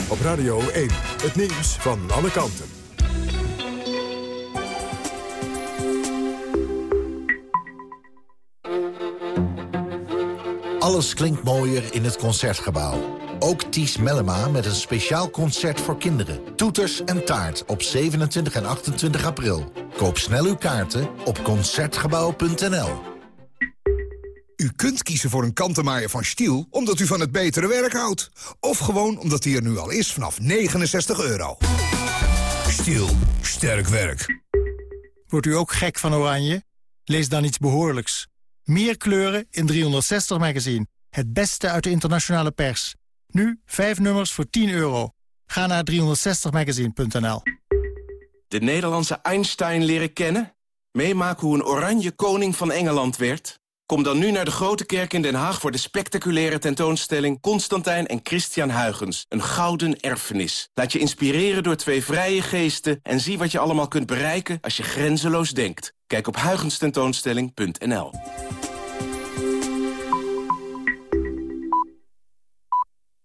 Op Radio 1, het nieuws van alle kanten. Alles klinkt mooier in het Concertgebouw. Ook Ties Mellema met een speciaal concert voor kinderen. Toeters en taart op 27 en 28 april. Koop snel uw kaarten op Concertgebouw.nl. U kunt kiezen voor een kantenmaaier van Stiel omdat u van het betere werk houdt. Of gewoon omdat hij er nu al is vanaf 69 euro. Stiel, sterk werk. Wordt u ook gek van oranje? Lees dan iets behoorlijks. Meer kleuren in 360 magazine. Het beste uit de internationale pers. Nu 5 nummers voor 10 euro. Ga naar 360magazine.nl. De Nederlandse Einstein leren kennen? Meemaken hoe een oranje koning van Engeland werd? Kom dan nu naar de Grote Kerk in Den Haag... voor de spectaculaire tentoonstelling Constantijn en Christian Huygens. Een gouden erfenis. Laat je inspireren door twee vrije geesten... en zie wat je allemaal kunt bereiken als je grenzeloos denkt. Kijk op huygenstentoonstelling.nl.